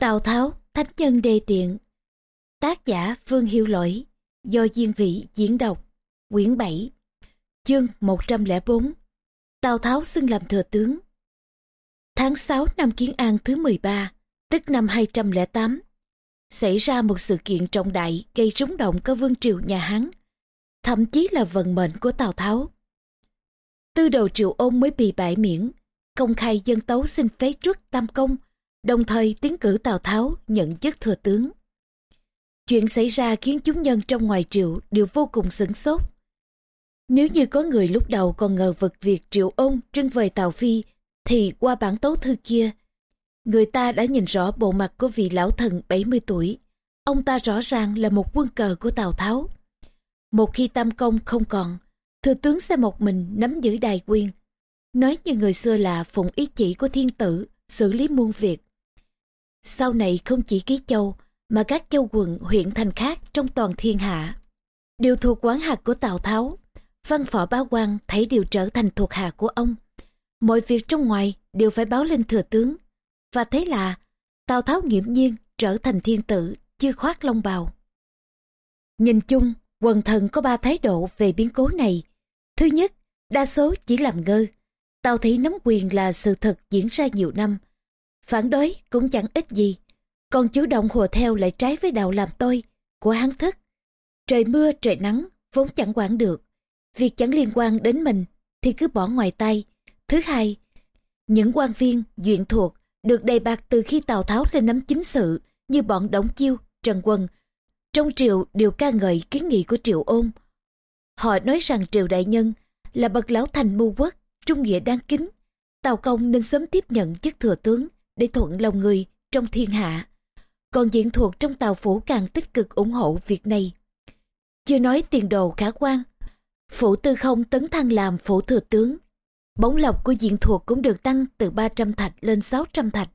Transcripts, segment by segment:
Tào Tháo, Thánh Nhân Đề Tiện. Tác giả Phương Hiệu Lỗi Do Diên Vị diễn đọc. Quyển 7 Chương 104 Tào Tháo xưng làm thừa tướng. Tháng 6 năm Kiến An thứ 13 Tức năm 208 Xảy ra một sự kiện trọng đại gây rúng động cả vương triều nhà Hán Thậm chí là vận mệnh của Tào Tháo. Tư đầu triệu ôn mới bị bãi miễn Công khai dân tấu xin phế trước tam công đồng thời tiến cử Tào Tháo nhận chức thừa tướng. Chuyện xảy ra khiến chúng nhân trong ngoài triệu đều vô cùng sửng sốt. Nếu như có người lúc đầu còn ngờ vực việc triệu ông trưng vời Tào Phi, thì qua bản tấu thư kia, người ta đã nhìn rõ bộ mặt của vị lão thần 70 tuổi. Ông ta rõ ràng là một quân cờ của Tào Tháo. Một khi tam công không còn, thừa tướng sẽ một mình nắm giữ đài quyền. Nói như người xưa là phụng ý chỉ của thiên tử, xử lý muôn việc. Sau này không chỉ Ký Châu, mà các châu quận huyện thành khác trong toàn thiên hạ. Đều thuộc quán hạt của Tào Tháo. Văn phỏ bá quan thấy đều trở thành thuộc hạ của ông. Mọi việc trong ngoài đều phải báo lên thừa tướng. Và thế là Tào Tháo nghiễm nhiên trở thành thiên tử, chưa khoát long bào. Nhìn chung, quần thần có ba thái độ về biến cố này. Thứ nhất, đa số chỉ làm ngơ. Tào Thị nắm quyền là sự thật diễn ra nhiều năm, phản đối cũng chẳng ích gì. Còn chủ động hùa theo lại trái với đạo làm tôi của hắn thức. Trời mưa trời nắng vốn chẳng quản được. Việc chẳng liên quan đến mình thì cứ bỏ ngoài tay. Thứ hai, những quan viên, duyện thuộc được đầy bạc từ khi Tào Tháo lên nắm chính sự như bọn Đổng Chiêu, Trần Quân. Trong triều đều ca ngợi kiến nghị của triệu ôn. Họ nói rằng triều đại nhân là bậc lão thành mưu quốc, trung nghĩa đáng kính. Tào Công nên sớm tiếp nhận chức thừa tướng để thuận lòng người trong thiên hạ. Còn diện thuộc trong tàu phủ càng tích cực ủng hộ việc này. Chưa nói tiền đồ khả quan, phủ tư không tấn thăng làm phủ thừa tướng. Bóng lộc của diện thuộc cũng được tăng từ 300 thạch lên 600 thạch.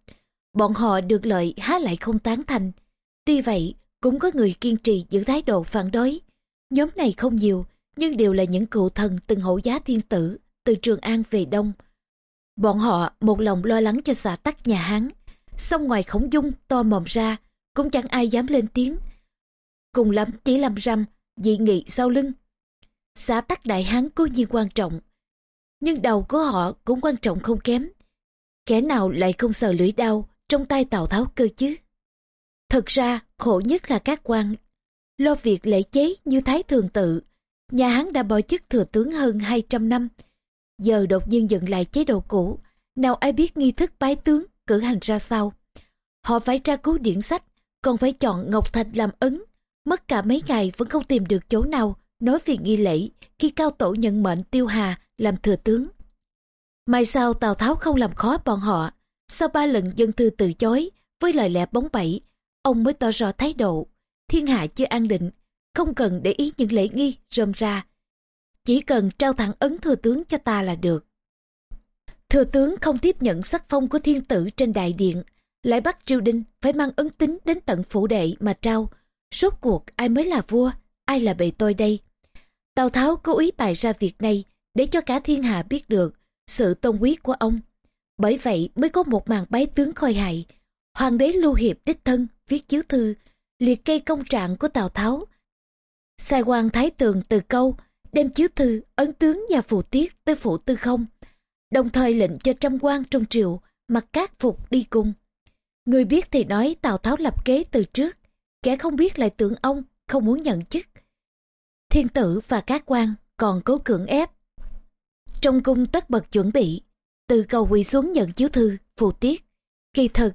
Bọn họ được lợi há lại không tán thành. Tuy vậy, cũng có người kiên trì giữ thái độ phản đối. Nhóm này không nhiều, nhưng đều là những cựu thần từng hộ giá thiên tử từ Trường An về Đông Bọn họ một lòng lo lắng cho xã tắc nhà Hán, song ngoài khổng dung to mồm ra, cũng chẳng ai dám lên tiếng. Cùng lắm chỉ làm răm, dị nghị sau lưng. Xã tắc đại Hán cố nhiên quan trọng, nhưng đầu của họ cũng quan trọng không kém. Kẻ nào lại không sợ lưỡi đau trong tay Tào Tháo cơ chứ? Thật ra, khổ nhất là các quan. Lo việc lễ chế như Thái Thường Tự, nhà Hán đã bỏ chức thừa tướng hơn 200 năm, giờ đột nhiên dựng lại chế độ cũ, nào ai biết nghi thức bái tướng, cử hành ra sao. Họ phải tra cứu điển sách, còn phải chọn Ngọc Thạch làm ấn. Mất cả mấy ngày vẫn không tìm được chỗ nào nói về nghi lễ khi cao tổ nhận mệnh tiêu hà làm thừa tướng. Mai sau Tào Tháo không làm khó bọn họ, sau ba lần dân thư từ chối với lời lẽ bóng bẩy, ông mới tỏ rõ thái độ. Thiên hạ chưa an định, không cần để ý những lễ nghi rơm ra chỉ cần trao thẳng ấn thừa tướng cho ta là được. Thừa tướng không tiếp nhận sắc phong của thiên tử trên đại điện, lại bắt triều đình phải mang ấn tính đến tận phủ đệ mà trao. Rốt cuộc ai mới là vua, ai là bề tôi đây? Tào Tháo cố ý bày ra việc này để cho cả thiên hạ biết được sự tôn quý của ông. Bởi vậy mới có một màn bái tướng khôi hài. Hoàng đế Lưu Hiệp đích thân viết chiếu thư, liệt kê công trạng của Tào Tháo. Sai quan Thái Tường từ câu đem chiếu thư ấn tướng và phù tiết tới phủ tư không, đồng thời lệnh cho trăm quan trong triều mặc các phục đi cùng người biết thì nói tào tháo lập kế từ trước, kẻ không biết lại tưởng ông, không muốn nhận chức. Thiên tử và các quan còn cố cưỡng ép. Trong cung tất bật chuẩn bị, từ cầu quỳ xuống nhận chiếu thư, phù tiết. Kỳ thực,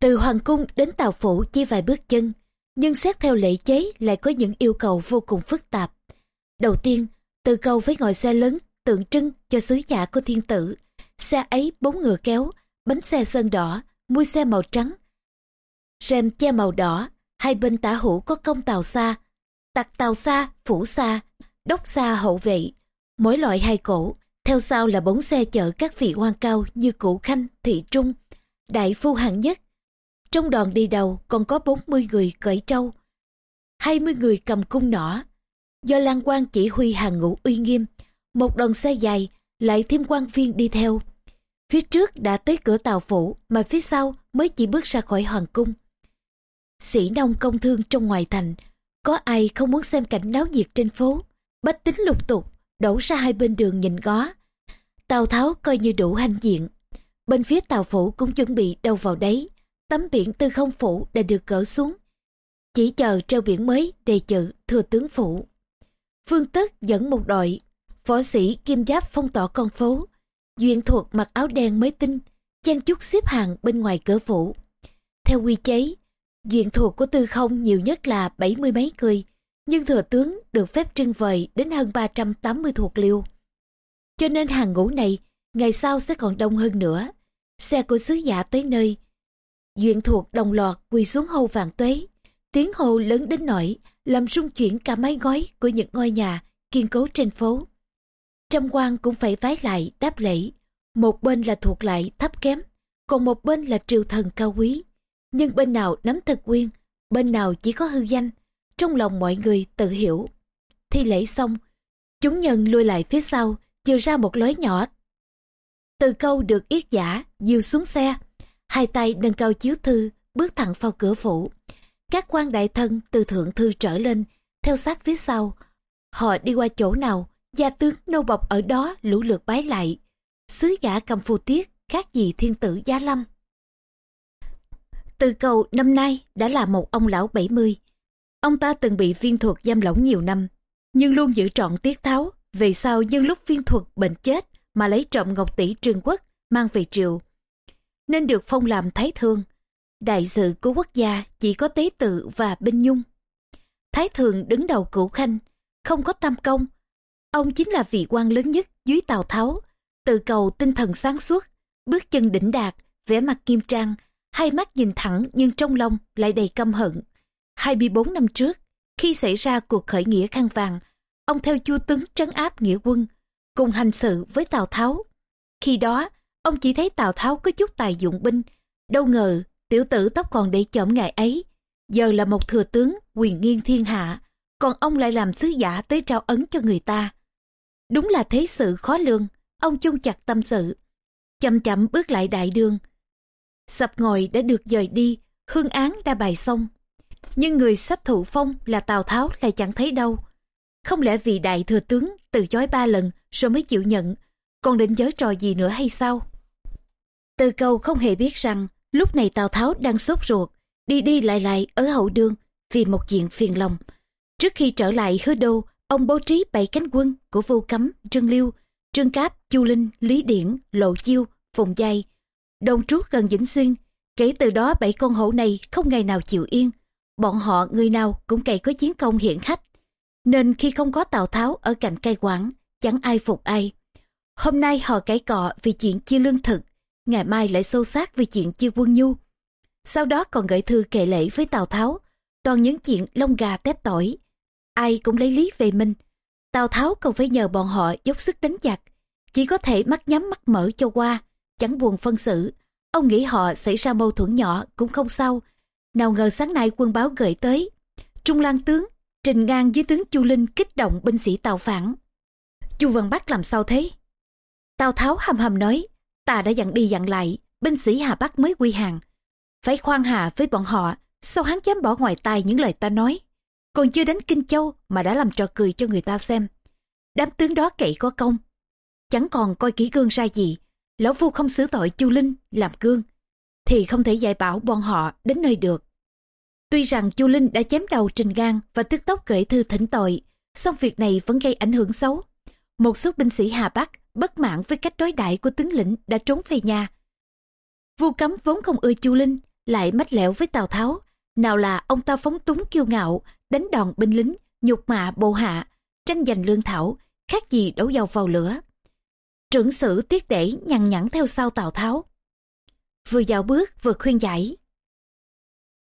từ hoàng cung đến tào phủ chỉ vài bước chân, nhưng xét theo lễ chế lại có những yêu cầu vô cùng phức tạp. Đầu tiên, từ câu với ngồi xe lớn tượng trưng cho sứ giả của thiên tử. Xe ấy bốn ngựa kéo, bánh xe sơn đỏ, mui xe màu trắng. Rèm che màu đỏ, hai bên tả hữu có công tàu xa, tặc tàu xa, phủ xa, đốc xa hậu vệ. Mỗi loại hai cổ, theo sau là bốn xe chở các vị quan cao như cụ khanh, thị trung, đại phu hạng nhất. Trong đoàn đi đầu còn có 40 người cởi trâu, 20 người cầm cung nỏ, do Lan Quang chỉ huy hàng ngũ uy nghiêm, một đoàn xe dài lại thêm quan viên đi theo. Phía trước đã tới cửa tàu phủ mà phía sau mới chỉ bước ra khỏi hoàng cung. Sĩ nông công thương trong ngoài thành, có ai không muốn xem cảnh náo nhiệt trên phố. Bách tính lục tục, đổ ra hai bên đường nhìn ngó. Tàu Tháo coi như đủ hành diện. Bên phía tàu phủ cũng chuẩn bị đâu vào đấy. Tấm biển tư không phủ đã được gỡ xuống. Chỉ chờ treo biển mới đề chữ thừa tướng phủ. Phương Tất dẫn một đội, võ sĩ kim giáp phong tỏa con phố. duyên thuộc mặc áo đen mới tinh, chen chút xếp hàng bên ngoài cửa phủ. Theo quy chế, duyên thuộc của tư không nhiều nhất là bảy mươi mấy người, nhưng thừa tướng được phép trưng vời đến hơn 380 thuộc liêu. Cho nên hàng ngũ này, ngày sau sẽ còn đông hơn nữa. Xe của sứ giả tới nơi. duyên thuộc đồng loạt quỳ xuống hô vàng tuế. Tiếng hô lớn đến nỗi làm rung chuyển cả mái ngói của những ngôi nhà kiên cố trên phố. Trăm quan cũng phải vái lại đáp lễ. Một bên là thuộc lại thấp kém, còn một bên là triều thần cao quý. Nhưng bên nào nắm thực quyền, bên nào chỉ có hư danh. Trong lòng mọi người tự hiểu. Thi lễ xong, chúng nhân lui lại phía sau, chừa ra một lối nhỏ. Từ câu được yết giả, diều xuống xe. Hai tay nâng cao chiếu thư, bước thẳng vào cửa phủ. Các quan đại thân từ thượng thư trở lên, theo sát phía sau. Họ đi qua chỗ nào, gia tướng nô bọc ở đó lũ lượt bái lại. Sứ giả cầm phù tiết, khác gì thiên tử giá lâm. Từ cầu năm nay đã là một ông lão 70. Ông ta từng bị viên thuật giam lỏng nhiều năm, nhưng luôn giữ trọn tiết tháo. Về sau nhân lúc viên thuật bệnh chết mà lấy trộm ngọc tỷ trương quốc mang về triều. Nên được phong làm thái thương. Đại sự của quốc gia chỉ có tế tự và binh nhung. Thái thường đứng đầu cửu khanh, không có tam công. Ông chính là vị quan lớn nhất dưới Tào Tháo, từ cầu tinh thần sáng suốt, bước chân đỉnh đạt, vẻ mặt nghiêm trang, hai mắt nhìn thẳng nhưng trong lòng lại đầy căm hận. 24 năm trước, khi xảy ra cuộc khởi nghĩa khăn vàng, ông theo chu tướng trấn áp nghĩa quân, cùng hành sự với Tào Tháo. Khi đó, ông chỉ thấy Tào Tháo có chút tài dụng binh, đâu ngờ tiểu tử tóc còn để chậm ngày ấy, giờ là một thừa tướng quyền nghiêng thiên hạ, còn ông lại làm sứ giả tới trao ấn cho người ta. Đúng là thế sự khó lường, ông chung chặt tâm sự, chậm chậm bước lại đại đường. Sập ngồi đã được dời đi, hương án đã bày xong. Nhưng người sắp thụ phong là Tào Tháo lại chẳng thấy đâu. Không lẽ vì đại thừa tướng từ chối ba lần rồi mới chịu nhận, còn định giới trò gì nữa hay sao? Từ câu không hề biết rằng lúc này Tào Tháo đang sốt ruột, đi đi lại lại ở hậu đường vì một chuyện phiền lòng. Trước khi trở lại hứa đô, ông bố trí bảy cánh quân của vô cấm, trương liêu, trương cáp, chu linh, lý điển, lộ chiêu, phùng giai, đông trú gần vĩnh xuyên. Kể từ đó bảy con hổ này không ngày nào chịu yên. Bọn họ người nào cũng cày có chiến công hiển hách. Nên khi không có Tào Tháo ở cạnh cai quản chẳng ai phục ai. Hôm nay họ cãi cọ vì chuyện chia lương thực, ngày mai lại sâu sát vì chuyện chia quân nhu. Sau đó còn gửi thư kệ lễ với Tào Tháo, toàn những chuyện lông gà tép tỏi. Ai cũng lấy lý về mình. Tào Tháo còn phải nhờ bọn họ dốc sức đánh giặc, chỉ có thể mắt nhắm mắt mở cho qua, chẳng buồn phân xử. Ông nghĩ họ xảy ra mâu thuẫn nhỏ cũng không sao. Nào ngờ sáng nay quân báo gửi tới. Trung Lan tướng trình ngang với tướng Chu Linh kích động binh sĩ Tào phản. Chu Văn Bắc làm sao thế? Tào Tháo hầm hầm nói, ta đã dặn đi dặn lại, binh sĩ Hà Bắc mới quy hàng. Phải khoan hà với bọn họ, sao hắn dám bỏ ngoài tai những lời ta nói. Còn chưa đến Kinh Châu mà đã làm trò cười cho người ta xem. Đám tướng đó cậy có công. Chẳng còn coi kỹ gương ra gì. Lão Phu không xử tội Chu Linh làm gương. Thì không thể dạy bảo bọn họ đến nơi được. Tuy rằng Chu Linh đã chém đầu Trình Gan và tức tốc gửi thư thỉnh tội, song việc này vẫn gây ảnh hưởng xấu. Một số binh sĩ Hà Bắc bất mãn với cách đối đại của tướng lĩnh đã trốn về nhà. Vu Cấm vốn không ưa Chu Linh, lại mách lẻo với Tào Tháo. Nào là ông ta phóng túng kiêu ngạo, đánh đòn binh lính, nhục mạ bộ hạ, tranh giành lương thảo, khác gì đổ dầu vào lửa. Trưởng sử tiết để nhằn nhẵn theo sau Tào Tháo. Vừa dạo bước vừa khuyên giải.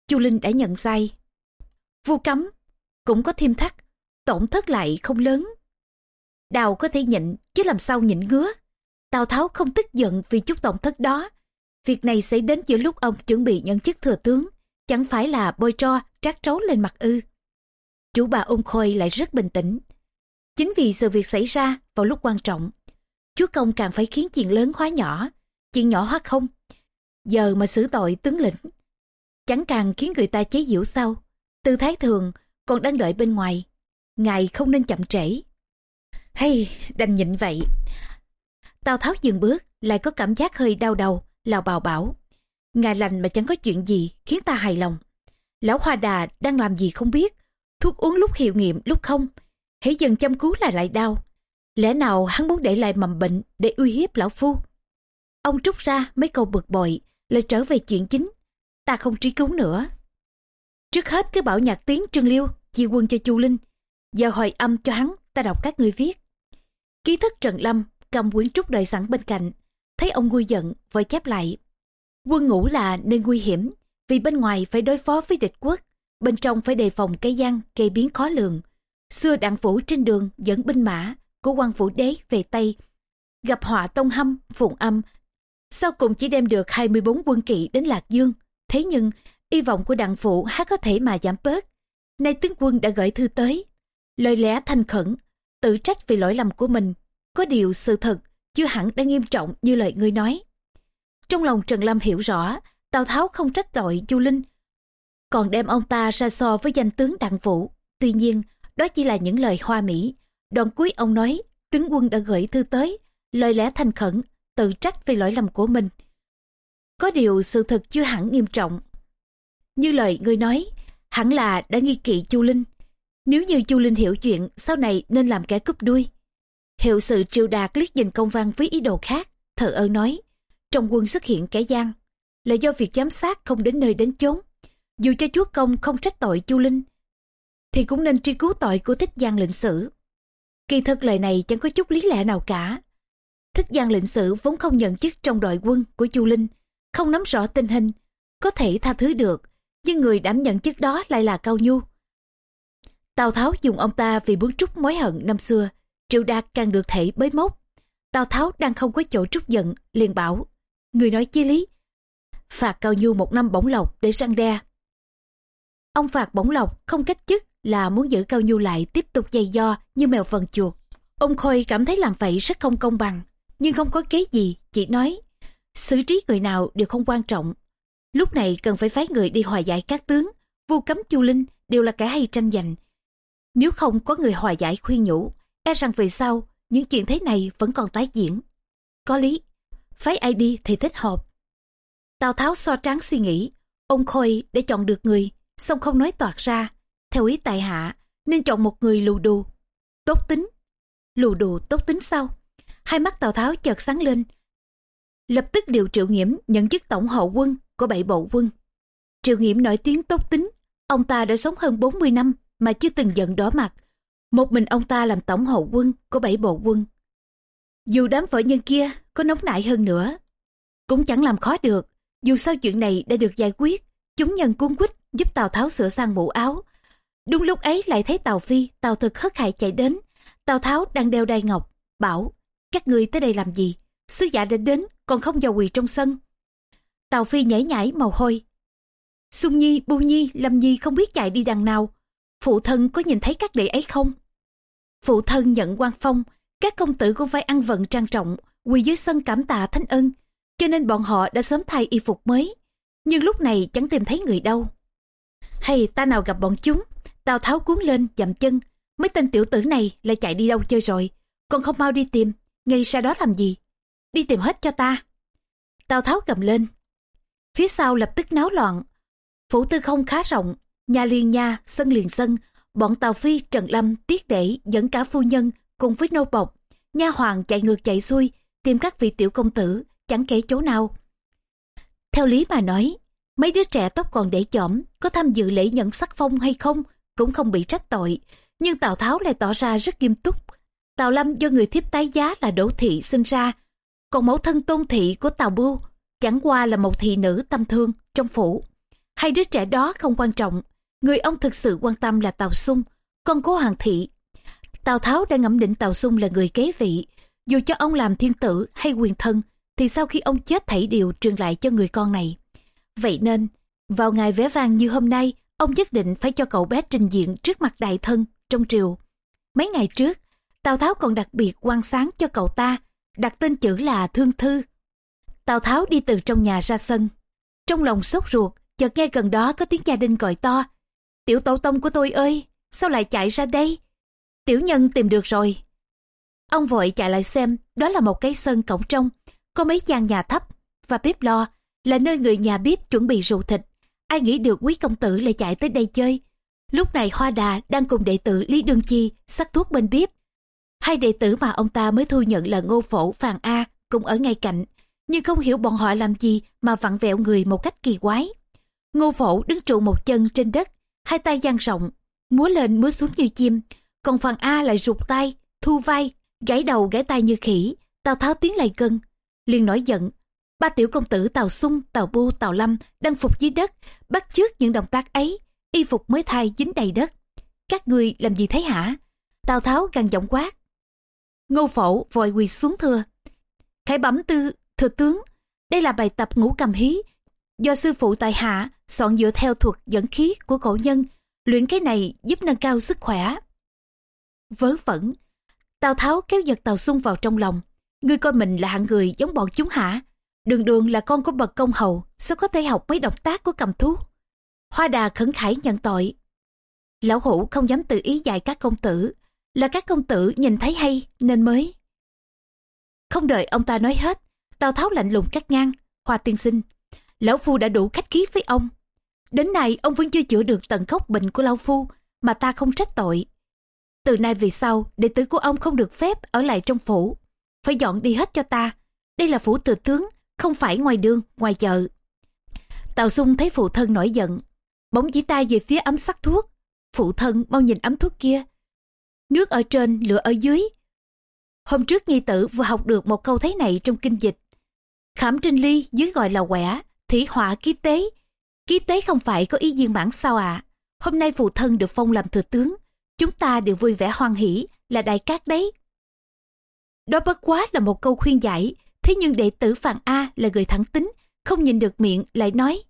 Chu Linh đã nhận sai. Vu cấm, cũng có thêm thắt, tổn thất lại không lớn. Đào có thể nhịn, chứ làm sao nhịn ngứa. Tào Tháo không tức giận vì chút tổn thất đó. Việc này xảy đến giữa lúc ông chuẩn bị nhận chức thừa tướng, chẳng phải là bôi tro, trát trấu lên mặt ư. Chủ bà ung khôi lại rất bình tĩnh. Chính vì sự việc xảy ra vào lúc quan trọng, chúa công càng phải khiến chuyện lớn hóa nhỏ. chuyện nhỏ hóa không. Giờ mà xử tội tướng lĩnh, chẳng càng khiến người ta chế giễu sao. Tư thái thường còn đang đợi bên ngoài, ngài không nên chậm trễ. Hay, đành nhịn vậy. Tào Tháo dừng bước, lại có cảm giác hơi đau đầu, lào bào bảo. Ngài lành mà chẳng có chuyện gì khiến ta hài lòng. Lão Hoa Đà đang làm gì không biết, thuốc uống lúc hiệu nghiệm lúc không. Hãy dần chăm cứu là lại đau. Lẽ nào hắn muốn để lại mầm bệnh để uy hiếp lão phu? Ông trút ra mấy câu bực bội, lại trở về chuyện chính. Ta không truy cứu nữa. Trước hết cứ bảo nhạc tiếng Trương Liêu, chia quân cho Chu Linh. Giờ hồi âm cho hắn, ta đọc các người viết. Ký thức Trần Lâm cầm quyển trúc đợi sẵn bên cạnh. Thấy ông nguôi giận, vội chép lại. Quân ngũ là nơi nguy hiểm, vì bên ngoài phải đối phó với địch quốc, bên trong phải đề phòng cây gian, cây biến khó lường. Xưa đặng phủ trên đường dẫn binh mã của quan phủ đế về Tây, gặp họa tông hâm, phụng âm, sau cùng chỉ đem được 24 quân kỵ đến Lạc Dương. Thế nhưng, y vọng của đặng phụ há có thể mà giảm bớt. Nay tướng quân đã gửi thư tới. Lời lẽ thanh khẩn, tự trách vì lỗi lầm của mình. Có điều sự thật, chưa hẳn đã nghiêm trọng như lời ngươi nói. Trong lòng Trần Lâm hiểu rõ, Tào Tháo không trách tội Chu Linh, còn đem ông ta ra so với danh tướng đặng vũ Tuy nhiên, đó chỉ là những lời hoa mỹ. Đoạn cuối ông nói, tướng quân đã gửi thư tới, lời lẽ thành khẩn, tự trách về lỗi lầm của mình. Có điều sự thật chưa hẳn nghiêm trọng. Như lời ngươi nói, hẳn là đã nghi kỵ Chu Linh. Nếu như Chu Linh hiểu chuyện, sau này nên làm kẻ cúp đuôi. Hiệu sự triều đạt liếc nhìn công văn với ý đồ khác, thờ ơ nói, trong quân xuất hiện kẻ gian, là do việc giám sát không đến nơi đến chốn. Dù cho chúa công không trách tội Chu Linh, thì cũng nên truy cứu tội của thích gian lệnh sử. Kỳ thực lời này chẳng có chút lý lẽ nào cả. Thích gian lệnh sử vốn không nhận chức trong đội quân của Chu Linh, không nắm rõ tình hình, có thể tha thứ được, nhưng người đảm nhận chức đó lại là Cao Nhu. Tào Tháo dùng ông ta vì muốn trút mối hận năm xưa, Triệu Đạt càng được thể bới mốc. Tào Tháo đang không có chỗ trút giận, liền bảo, người nói chi lý. Phạt Cao Nhu một năm bổng lộc để răng đe. Ông phạt bổng lộc không cách chức là muốn giữ Cao Nhu lại tiếp tục dây do như mèo vần chuột. Ông Khôi cảm thấy làm vậy rất không công bằng, nhưng không có kế gì, chỉ nói, xử trí người nào đều không quan trọng. Lúc này cần phải phái người đi hòa giải các tướng, vu cấm chu linh đều là kẻ hay tranh giành. Nếu không có người hòa giải khuyên nhủ, e rằng về sau, những chuyện thế này vẫn còn tái diễn. Có lý, phái ai đi thì thích hợp. Tào Tháo so tráng suy nghĩ, ông Khôi để chọn được người, xong không nói toạc ra. Theo ý tại hạ, nên chọn một người lù đù, tốt tính. Lù đù tốt tính sao? Hai mắt Tào Tháo chợt sáng lên. Lập tức điều triệu nghiễm nhận chức tổng hậu quân của bảy bộ quân. Triệu nghiễm nổi tiếng tốt tính, ông ta đã sống hơn 40 năm mà chưa từng giận đỏ mặt. Một mình ông ta làm tổng hậu quân của bảy bộ quân. Dù đám vợ nhân kia có nóng nại hơn nữa, cũng chẳng làm khó được. Dù sao chuyện này đã được giải quyết, chúng nhân cuốn quýt giúp Tào Tháo sửa sang mũ áo. Đúng lúc ấy lại thấy Tào Phi, Tào Thực hất hại chạy đến. Tào Tháo đang đeo đai ngọc, bảo, các người tới đây làm gì? Sứ giả đã đến, còn không vào quỳ trong sân. Tào Phi nhảy nhảy màu hôi. Xuân Nhi, Bu Nhi, Lâm Nhi không biết chạy đi đằng nào. Phụ thân có nhìn thấy các đệ ấy không? Phụ thân nhận quan phong, các công tử cũng phải ăn vận trang trọng, quỳ dưới sân cảm tạ thánh ân, cho nên bọn họ đã sớm thay y phục mới. Nhưng lúc này chẳng tìm thấy người đâu. Hay ta nào gặp bọn chúng, Tào Tháo cuốn lên, dậm chân. Mấy tên tiểu tử này lại chạy đi đâu chơi rồi, còn không mau đi tìm, ngay sau đó làm gì? Đi tìm hết cho ta. Tào Tháo cầm lên. Phía sau lập tức náo loạn. Phủ tư không khá rộng, nhà liền nhà, sân liền sân. Bọn Tào Phi, Trần Lâm, Tiết Để dẫn cả phu nhân cùng với nô bộc. Nha hoàng chạy ngược chạy xuôi, tìm các vị tiểu công tử, chẳng kể chỗ nào. Theo lý mà nói, mấy đứa trẻ tóc còn để chỏm, có tham dự lễ nhận sắc phong hay không, cũng không bị trách tội. Nhưng Tào Tháo lại tỏ ra rất nghiêm túc. Tào Lâm do người thiếp tái giá là Đỗ Thị sinh ra, còn mẫu thân tôn thị của Tào Bưu chẳng qua là một thị nữ tâm thương trong phủ. Hai đứa trẻ đó không quan trọng, người ông thực sự quan tâm là Tào Xung, con cố Hoàng thị. Tào Tháo đã ngẫm định Tào Xung là người kế vị, dù cho ông làm thiên tử hay quyền thân, thì sau khi ông chết thảy đều truyền lại cho người con này. Vậy nên, vào ngày vẽ vang như hôm nay, ông nhất định phải cho cậu bé trình diện trước mặt đại thân trong triều. Mấy ngày trước, Tào Tháo còn đặc biệt quan sáng cho cậu ta, đặt tên chữ là Thương Thư. Tào Tháo đi từ trong nhà ra sân. Trong lòng sốt ruột, chợt nghe gần đó có tiếng gia đình gọi to. Tiểu tổ tông của tôi ơi, sao lại chạy ra đây? Tiểu nhân tìm được rồi. Ông vội chạy lại xem, đó là một cái sân cổng trong, có mấy gian nhà thấp và bếp lo, là nơi người nhà bếp chuẩn bị rượu thịt. Ai nghĩ được quý công tử lại chạy tới đây chơi. Lúc này Hoa Đà đang cùng đệ tử Lý Đương Chi sắc thuốc bên bếp. Hai đệ tử mà ông ta mới thu nhận là Ngô Phổ, Phàn A cũng ở ngay cạnh, nhưng không hiểu bọn họ làm gì mà vặn vẹo người một cách kỳ quái. Ngô Phổ đứng trụ một chân trên đất, hai tay dang rộng, múa lên múa xuống như chim, còn phần A lại rụt tay, thu vai, gãy đầu gãy tay như khỉ. Tào Tháo tiến lại gần, liền nổi giận. Ba tiểu công tử Tào Sung, Tào Bu, Tào Lâm đang phục dưới đất, bắt chước những động tác ấy, y phục mới thay dính đầy đất. Các người làm gì thế hả? Tào Tháo gằn giọng quát. Ngô Phổ vội quỳ xuống thưa. Khải bẩm tư, thừa tướng, đây là bài tập ngũ cầm hí, do sư phụ tại hạ soạn dựa theo thuật dẫn khí của cổ nhân, luyện cái này giúp nâng cao sức khỏe. Vớ vẩn, Tào Tháo kéo giật Tào Xung vào trong lòng. Ngươi coi mình là hạng người giống bọn chúng hả? Đường đường là con của bậc công hầu, sao có thể học mấy động tác của cầm thú? Hoa đà khẩn khải nhận tội. Lão hủ không dám tự ý dạy các công tử, là các công tử nhìn thấy hay nên mới. Không đợi ông ta nói hết, Tào Tháo lạnh lùng cắt ngang, Hoa tiên sinh. Lão Phu đã đủ khách khí với ông. Đến nay ông vẫn chưa chữa được tận gốc bệnh của Lão Phu, mà ta không trách tội. Từ nay về sau, đệ tử của ông không được phép ở lại trong phủ. Phải dọn đi hết cho ta. Đây là phủ từ tướng, không phải ngoài đường, ngoài chợ. Tào xung thấy phụ thân nổi giận. Bỗng chỉ tay về phía ấm sắc thuốc. Phụ thân mau nhìn ấm thuốc kia. Nước ở trên, lửa ở dưới. Hôm trước nhi tử vừa học được một câu thế này trong kinh dịch. Khảm trên ly dưới gọi là quẻ, thủy họa ký tế. Ký tế không phải có ý viên mãn sao ạ? À? Hôm nay phụ thân được phong làm thừa tướng, chúng ta đều vui vẻ hoan hỷ là đại cát đấy. Đó bất quá là một câu khuyên giải, thế nhưng đệ tử Phàn A là người thẳng tính, không nhìn được miệng lại nói.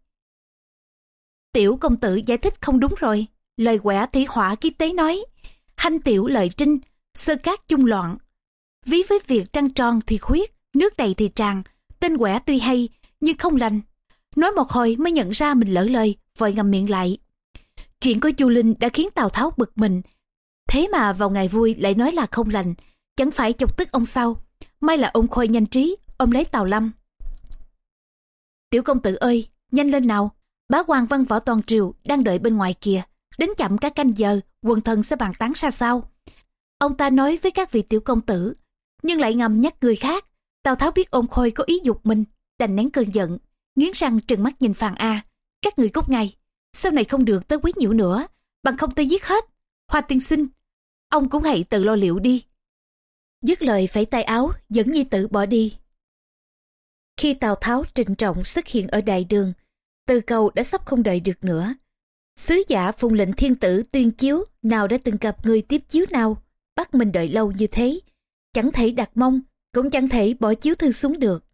Tiểu công tử giải thích không đúng rồi, lời quẻ thủy họa ký tế nói, hanh tiểu lợi trinh, sơ cát chung loạn. Ví với việc trăng tròn thì khuyết, nước đầy thì tràn, tên quẻ tuy hay nhưng không lành. Nói một hồi mới nhận ra mình lỡ lời, vội ngầm miệng lại. Chuyện của Chu Linh đã khiến Tào Tháo bực mình, Thế mà vào ngày vui lại nói là không lành, chẳng phải chọc tức ông sao. May là ông Khôi nhanh trí, ôm lấy Tào Lâm. Tiểu công tử ơi, nhanh lên nào. Bá quan văn võ toàn triều đang đợi bên ngoài kìa. Đến chậm các canh giờ, quần thần sẽ bàn tán xa sao. Ông ta nói với các vị tiểu công tử, nhưng lại ngầm nhắc người khác. Tào Tháo biết ôn khôi có ý dục mình, đành nén cơn giận, nghiến răng trừng mắt nhìn Phàn A. Các người cút ngay, sau này không được tới quý nhiễu nữa, bằng không tôi giết hết. Hoa tiên sinh, ông cũng hãy tự lo liệu đi. Dứt lời phải tay áo, dẫn nhi tử bỏ đi. Khi Tào Tháo trịnh trọng xuất hiện ở đại đường, từ cầu đã sắp không đợi được nữa. Sứ giả phùng lệnh thiên tử tuyên chiếu nào đã từng gặp người tiếp chiếu nào, bắt mình đợi lâu như thế. Chẳng thể đặt mong, cũng chẳng thể bỏ chiếu thư xuống được.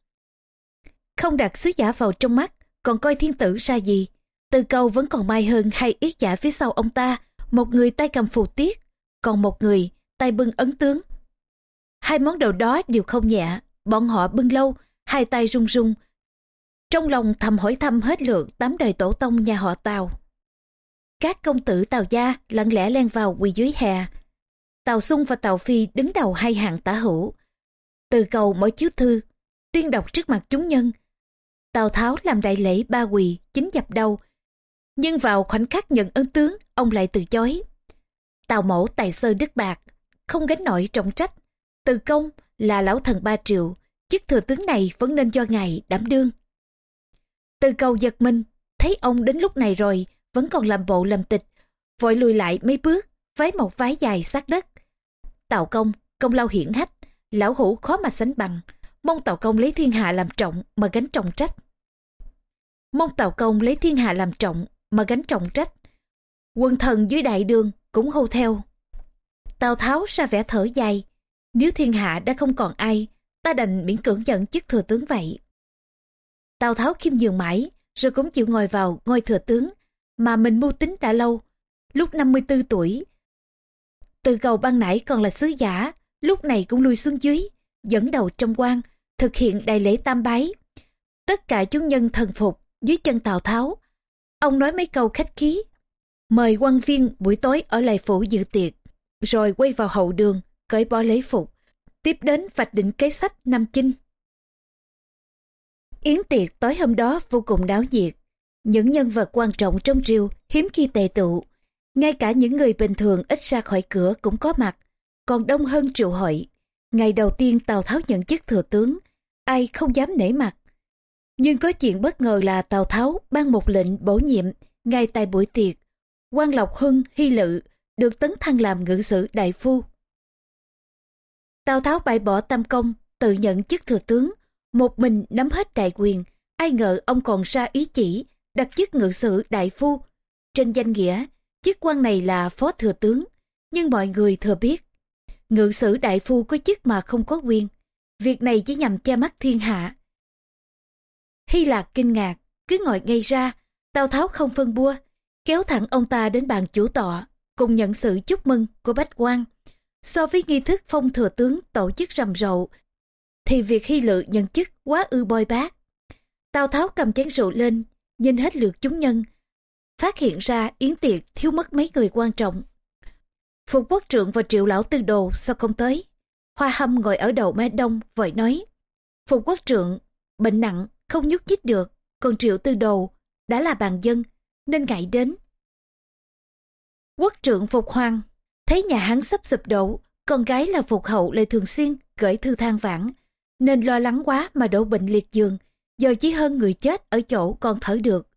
Không đặt sứ giả vào trong mắt, còn coi thiên tử ra gì. Từ cầu vẫn còn mai hơn hay yết giả phía sau ông ta, một người tay cầm phù tiết, còn một người tay bưng ấn tướng. Hai món đồ đó đều không nhẹ, bọn họ bưng lâu, hai tay run run. Trong lòng thầm hỏi thăm hết lượng tám đời tổ tông nhà họ Tào. Các công tử Tào gia lặng lẽ len vào quỳ dưới hè. Tào Xung và Tào Phi đứng đầu hai hàng tả hữu. Từ cầu mở chiếu thư, tuyên đọc trước mặt chúng nhân. Tào Tháo làm đại lễ ba quỳ, chính dập đầu. Nhưng vào khoảnh khắc nhận ơn tướng, ông lại từ chối. Tào mẫu tài sơ đức bạc, không gánh nổi trọng trách. Từ công là lão thần ba triệu, chức thừa tướng này vẫn nên do ngài đảm đương. Từ cầu giật mình, thấy ông đến lúc này rồi, vẫn còn làm bộ làm tịch, vội lùi lại mấy bước, váy một vái dài sát đất. Tào công, công lao hiển hách, lão hủ khó mà sánh bằng, mong Tào công lấy thiên hạ làm trọng mà gánh trọng trách. Mong Tào công lấy thiên hạ làm trọng mà gánh trọng trách. Quân thần dưới đại đường cũng hô theo. Tào Tháo ra vẻ thở dài, nếu thiên hạ đã không còn ai, ta đành miễn cưỡng nhận chức thừa tướng vậy. Tào Tháo khiêm nhường mãi, rồi cũng chịu ngồi vào ngôi thừa tướng, mà mình mưu tính đã lâu, lúc 54 tuổi. Từ cầu ban nãy còn là sứ giả, lúc này cũng lui xuống dưới, dẫn đầu trong quan, thực hiện đại lễ tam bái. Tất cả chúng nhân thần phục dưới chân Tào Tháo. Ông nói mấy câu khách khí, mời quan viên buổi tối ở lại phủ dự tiệc, rồi quay vào hậu đường, cởi bỏ lễ phục, tiếp đến vạch định kế sách năm chinh. Yến tiệc tối hôm đó vô cùng đáo nhiệt. Những nhân vật quan trọng trong triều hiếm khi tề tụ. Ngay cả những người bình thường ít ra khỏi cửa cũng có mặt, còn đông hơn triệu hội. Ngày đầu tiên Tào Tháo nhận chức thừa tướng, ai không dám nể mặt. Nhưng có chuyện bất ngờ là Tào Tháo ban một lệnh bổ nhiệm ngay tại buổi tiệc. quan Lộc Hưng, Hy Lự được tấn thăng làm ngự sử đại phu. Tào Tháo bãi bỏ tam công, tự nhận chức thừa tướng, một mình nắm hết đại quyền. Ai ngờ ông còn ra ý chỉ, đặt chức ngự sử đại phu. Trên danh nghĩa, chức quan này là phó thừa tướng, nhưng mọi người thừa biết. Ngự sử đại phu có chức mà không có quyền. Việc này chỉ nhằm che mắt thiên hạ. Hy Lạc kinh ngạc, cứ ngồi ngay ra, Tào Tháo không phân bua, kéo thẳng ông ta đến bàn chủ tọa, cùng nhận sự chúc mừng của Bách quan. So với nghi thức phong thừa tướng tổ chức rầm rộ, thì việc hy lự nhận chức quá ư bôi bác. Tào Tháo cầm chén rượu lên, nhìn hết lượt chúng nhân, phát hiện ra yến tiệc thiếu mất mấy người quan trọng. Phục quốc trượng và triệu lão tư đồ sao không tới? Hoa hâm ngồi ở đầu mé đông, vội nói. Phục quốc trượng, bệnh nặng, không nhúc nhích được, còn triệu tư đồ, đã là bàn dân, nên ngại đến. Quốc trượng Phục Hoàng, thấy nhà hắn sắp sụp đổ, con gái là Phục hậu lại thường xuyên gửi thư than vãn, nên lo lắng quá mà đổ bệnh liệt giường, giờ chỉ hơn người chết ở chỗ còn thở được.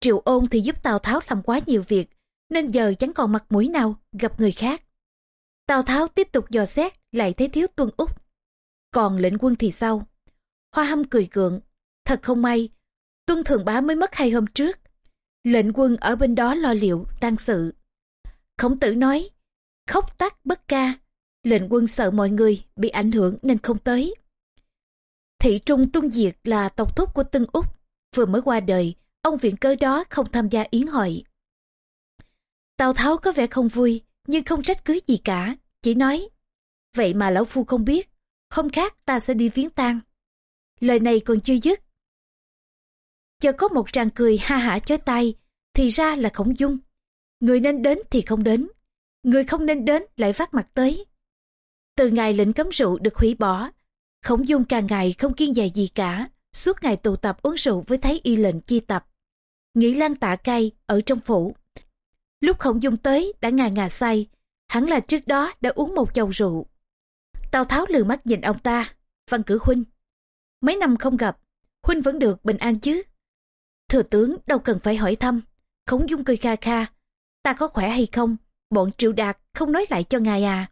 Triệu ôn thì giúp Tào Tháo làm quá nhiều việc, nên giờ chẳng còn mặt mũi nào gặp người khác. Tào Tháo tiếp tục dò xét, lại thấy thiếu tuân úc. Còn lệnh quân thì sao? Hoa hâm cười gượng, thật không may, tuân thường bá mới mất hai hôm trước. Lệnh quân ở bên đó lo liệu, tang sự. Khổng tử nói, khóc tắc bất ca, lệnh quân sợ mọi người bị ảnh hưởng nên không tới. Thị Trung Tuân Diệt là tộc thúc của Tân Úc, vừa mới qua đời, ông viện cơ đó không tham gia yến hội. Tào Tháo có vẻ không vui, nhưng không trách cứ gì cả, chỉ nói, vậy mà lão phu không biết, hôm khác ta sẽ đi viếng tang. Lời này còn chưa dứt. Chờ có một tràng cười ha hả chói tay, thì ra là khổng dung. Người nên đến thì không đến, người không nên đến lại phát mặt tới. Từ ngày lệnh cấm rượu được hủy bỏ, khổng dung càng ngày không kiên dè gì cả, suốt ngày tụ tập uống rượu với thấy y lệnh chi tập. Nghĩ lan tạ cay ở trong phủ. Lúc khổng dung tới đã ngà ngà say, hẳn là trước đó đã uống một chầu rượu. Tào Tháo lừ mắt nhìn ông ta, văn cử huynh. Mấy năm không gặp, huynh vẫn được bình an chứ. Thừa tướng đâu cần phải hỏi thăm, khổng dung cười kha kha. Ta có khỏe hay không, bọn triệu đạt không nói lại cho ngài à.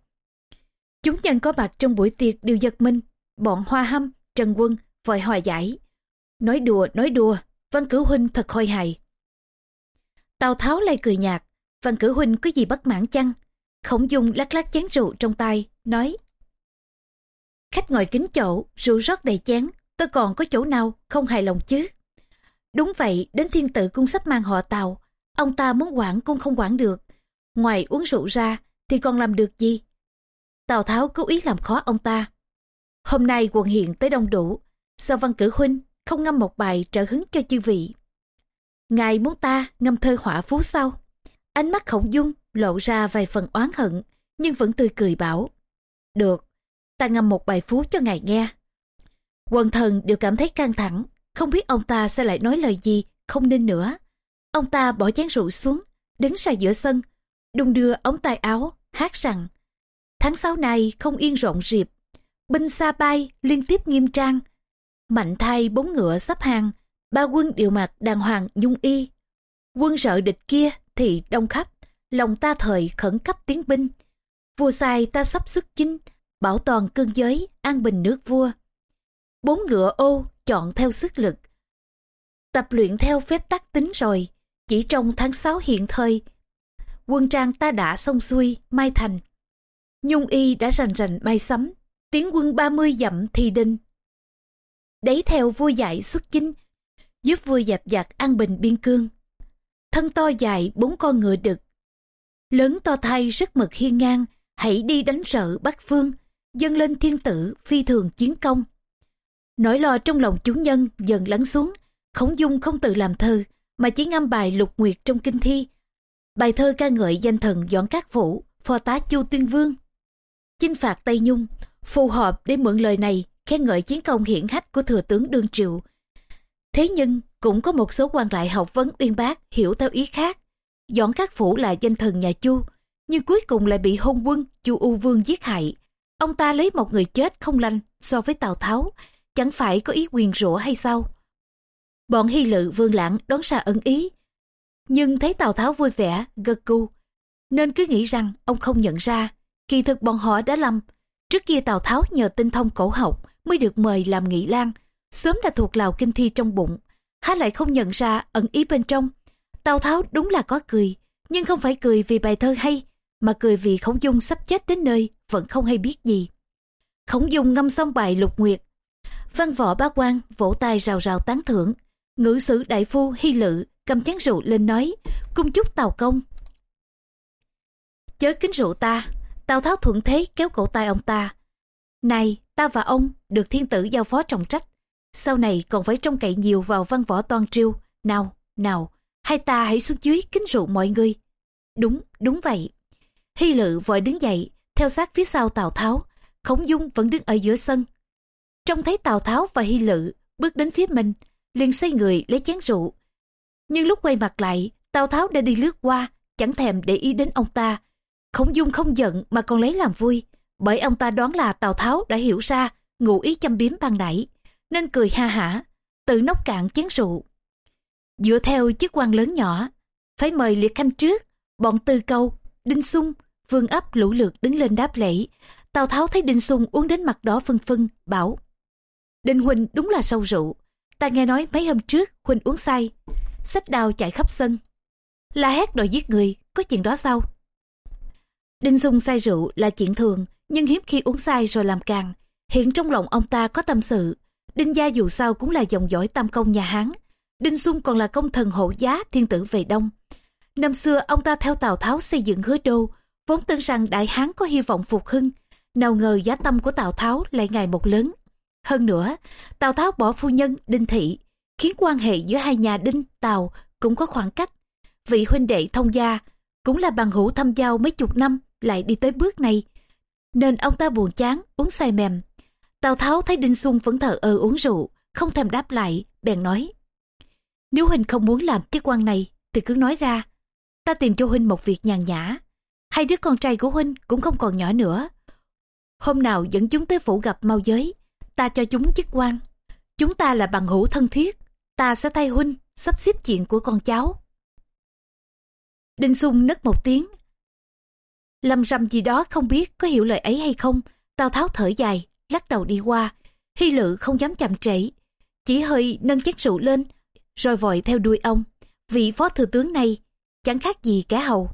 Chúng nhân có mặt trong buổi tiệc đều giật mình, bọn hoa hâm, trần quân, vội hòa giải. Nói đùa, nói đùa, văn cử huynh thật khôi hài. Tào Tháo lại cười nhạt, văn cử huynh có gì bất mãn chăng? Khổng dung lắc lắc chén rượu trong tay, nói. Khách ngồi kính chỗ, rượu rót đầy chén, tôi còn có chỗ nào không hài lòng chứ? Đúng vậy, đến thiên tử cũng sắp mang họ tàu ông ta muốn quản cũng không quản được. Ngoài uống rượu ra, thì còn làm được gì? Tào Tháo cố ý làm khó ông ta. Hôm nay quần hiện tới đông đủ, sao văn cử huynh không ngâm một bài trợ hứng cho chư vị? Ngài muốn ta ngâm thơ họa phú sau Ánh mắt khổng dung lộ ra vài phần oán hận, nhưng vẫn tươi cười bảo. Được, ta ngâm một bài phú cho ngài nghe. Quần thần đều cảm thấy căng thẳng, không biết ông ta sẽ lại nói lời gì, không nên nữa. Ông ta bỏ chén rượu xuống, đứng ra giữa sân, đung đưa ống tay áo, hát rằng Tháng sáu này không yên rộn rịp, binh xa bay liên tiếp nghiêm trang. Mạnh thay bốn ngựa sắp hàng, ba quân điều mặt đàng hoàng nhung y. Quân sợ địch kia thì đông khắp, lòng ta thời khẩn cấp tiến binh. Vua sai ta sắp xuất chinh, bảo toàn cương giới, an bình nước vua. Bốn ngựa ô chọn theo sức lực. Tập luyện theo phép tắc tính rồi, chỉ trong tháng 6 hiện thời. Quân trang ta đã xong xuôi, mai thành. Nhung y đã rành rành bay sắm, tiến quân 30 dặm thì đinh. Đấy theo vua dạy xuất chinh, giúp vua dẹp giặc an bình biên cương. Thân to dài bốn con ngựa đực. Lớn to thay rất mực hiên ngang, hãy đi đánh sợ Bắc Phương, dâng lên thiên tử phi thường chiến công. Nỗi lo trong lòng chúng nhân dần lắng xuống, khổng dung không tự làm thơ, mà chỉ ngâm bài lục nguyệt trong kinh thi. Bài thơ ca ngợi danh thần Doãn Cát Vũ, phò tá Chu Tuyên Vương. Chinh phạt Tây Nhung, phù hợp để mượn lời này khen ngợi chiến công hiển hách của thừa tướng Đương Triệu. Thế nhưng cũng có một số quan lại học vấn uyên bác hiểu theo ý khác. Doãn Cát Vũ là danh thần nhà Chu, nhưng cuối cùng lại bị hôn quân Chu U Vương giết hại. Ông ta lấy một người chết không lành so với Tào Tháo, chẳng phải có ý quyền rủa hay sao? Bọn hy lự vương lãng đón xa ẩn ý, nhưng thấy Tào Tháo vui vẻ, gật cù, nên cứ nghĩ rằng ông không nhận ra. Kỳ thực bọn họ đã lầm. Trước kia Tào Tháo nhờ tinh thông cổ học mới được mời làm nghị lang, sớm đã thuộc lào kinh thi trong bụng, há lại không nhận ra ẩn ý bên trong. Tào Tháo đúng là có cười, nhưng không phải cười vì bài thơ hay, mà cười vì Khổng Dung sắp chết đến nơi vẫn không hay biết gì. Khổng Dung ngâm xong bài lục nguyệt, văn võ bá quan vỗ tay rào rào tán thưởng, ngữ sử đại phu hy lự cầm chén rượu lên nói, cung chúc tào công. Chớ kính rượu ta, Tào Tháo thuận thế kéo cổ tay ông ta. Này, ta và ông được thiên tử giao phó trọng trách. Sau này còn phải trông cậy nhiều vào văn võ toan triêu. Nào, nào, hai ta hãy xuống dưới kính rượu mọi người. Đúng, đúng vậy. Hy lự vội đứng dậy, theo sát phía sau Tào Tháo. Khổng Dung vẫn đứng ở giữa sân. Trông thấy Tào Tháo và Hy lự bước đến phía mình, liền xoay người lấy chén rượu. Nhưng lúc quay mặt lại, Tào Tháo đã đi lướt qua, chẳng thèm để ý đến ông ta. Khổng Dung không giận mà còn lấy làm vui, bởi ông ta đoán là Tào Tháo đã hiểu ra ngụ ý châm biếm ban nãy, nên cười ha hả, tự nốc cạn chén rượu. Dựa theo chức quan lớn nhỏ, phải mời liệt khanh trước, bọn tư câu, đinh sung, vương ấp lũ lượt đứng lên đáp lễ. Tào Tháo thấy đinh sung uống đến mặt đỏ phân phân, bảo Đinh Huynh đúng là sâu rượu, ta nghe nói mấy hôm trước Huynh uống say, sách đao chạy khắp sân. La hét đòi giết người, có chuyện đó sao? Đinh xung say rượu là chuyện thường, nhưng hiếm khi uống say rồi làm càng. Hiện trong lòng ông ta có tâm sự. Đinh gia dù sao cũng là dòng dõi tam công nhà Hán. Đinh xung còn là công thần hộ giá thiên tử về Đông. Năm xưa ông ta theo Tào Tháo xây dựng hứa đô, vốn tưởng rằng Đại Hán có hy vọng phục hưng. Nào ngờ giá tâm của Tào Tháo lại ngày một lớn. Hơn nữa, Tào Tháo bỏ phu nhân Đinh Thị, khiến quan hệ giữa hai nhà Đinh, Tào cũng có khoảng cách. Vị huynh đệ thông gia cũng là bằng hữu thăm giao mấy chục năm lại đi tới bước này. Nên ông ta buồn chán, uống say mềm. Tào Tháo thấy Đinh Xuân vẫn thờ ơ uống rượu, không thèm đáp lại, bèn nói. Nếu Huynh không muốn làm chức quan này, thì cứ nói ra. Ta tìm cho Huynh một việc nhàn nhã. Hai đứa con trai của Huynh cũng không còn nhỏ nữa. Hôm nào dẫn chúng tới phủ gặp mau giới, ta cho chúng chức quan. Chúng ta là bằng hữu thân thiết, ta sẽ thay Huynh sắp xếp chuyện của con cháu. Đinh xung nấc một tiếng, Lâm râm gì đó không biết có hiểu lời ấy hay không. Tào Tháo thở dài, lắc đầu đi qua. Hy lự không dám chậm trễ. Chỉ hơi nâng chén rượu lên, rồi vội theo đuôi ông. Vị phó thừa tướng này chẳng khác gì cá hầu.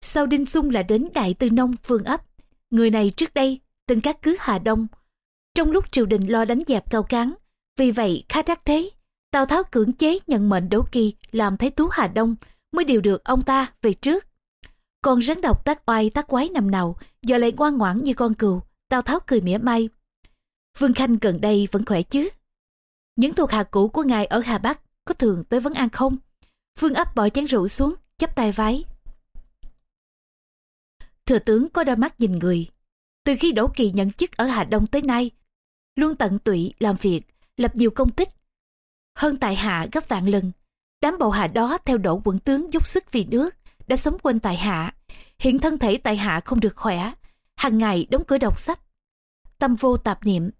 Sau Đinh Xung là đến Đại Tư Nông Phương ấp. Người này trước đây từng các cứ Hà Đông. Trong lúc triều đình lo đánh dẹp cao cán, vì vậy khá đắc thế. Tào Tháo cưỡng chế nhận mệnh Đỗ Kỳ làm Thái Tú Hà Đông mới điều được ông ta về trước. còn rắn độc tác oai tác quái nằm nào, giờ lại ngoan ngoãn như con cừu, Tào Tháo cười mỉa mai. Vương Khanh gần đây vẫn khỏe chứ? Những thuộc hạ cũ của ngài ở Hà Bắc có thường tới vấn an không? Vương ấp bỏ chén rượu xuống, chắp tay vái. Thừa tướng có đôi mắt nhìn người. Từ khi Đỗ Kỳ nhận chức ở Hà Đông tới nay, luôn tận tụy làm việc, lập nhiều công tích. Hơn tại hạ gấp vạn lần. Đám bầu hạ đó theo đỗ quận tướng dốc sức vì nước, đã sống quên tại hạ. Hiện thân thể tại hạ không được khỏe, hàng ngày đóng cửa đọc sách. Tâm vô tạp niệm.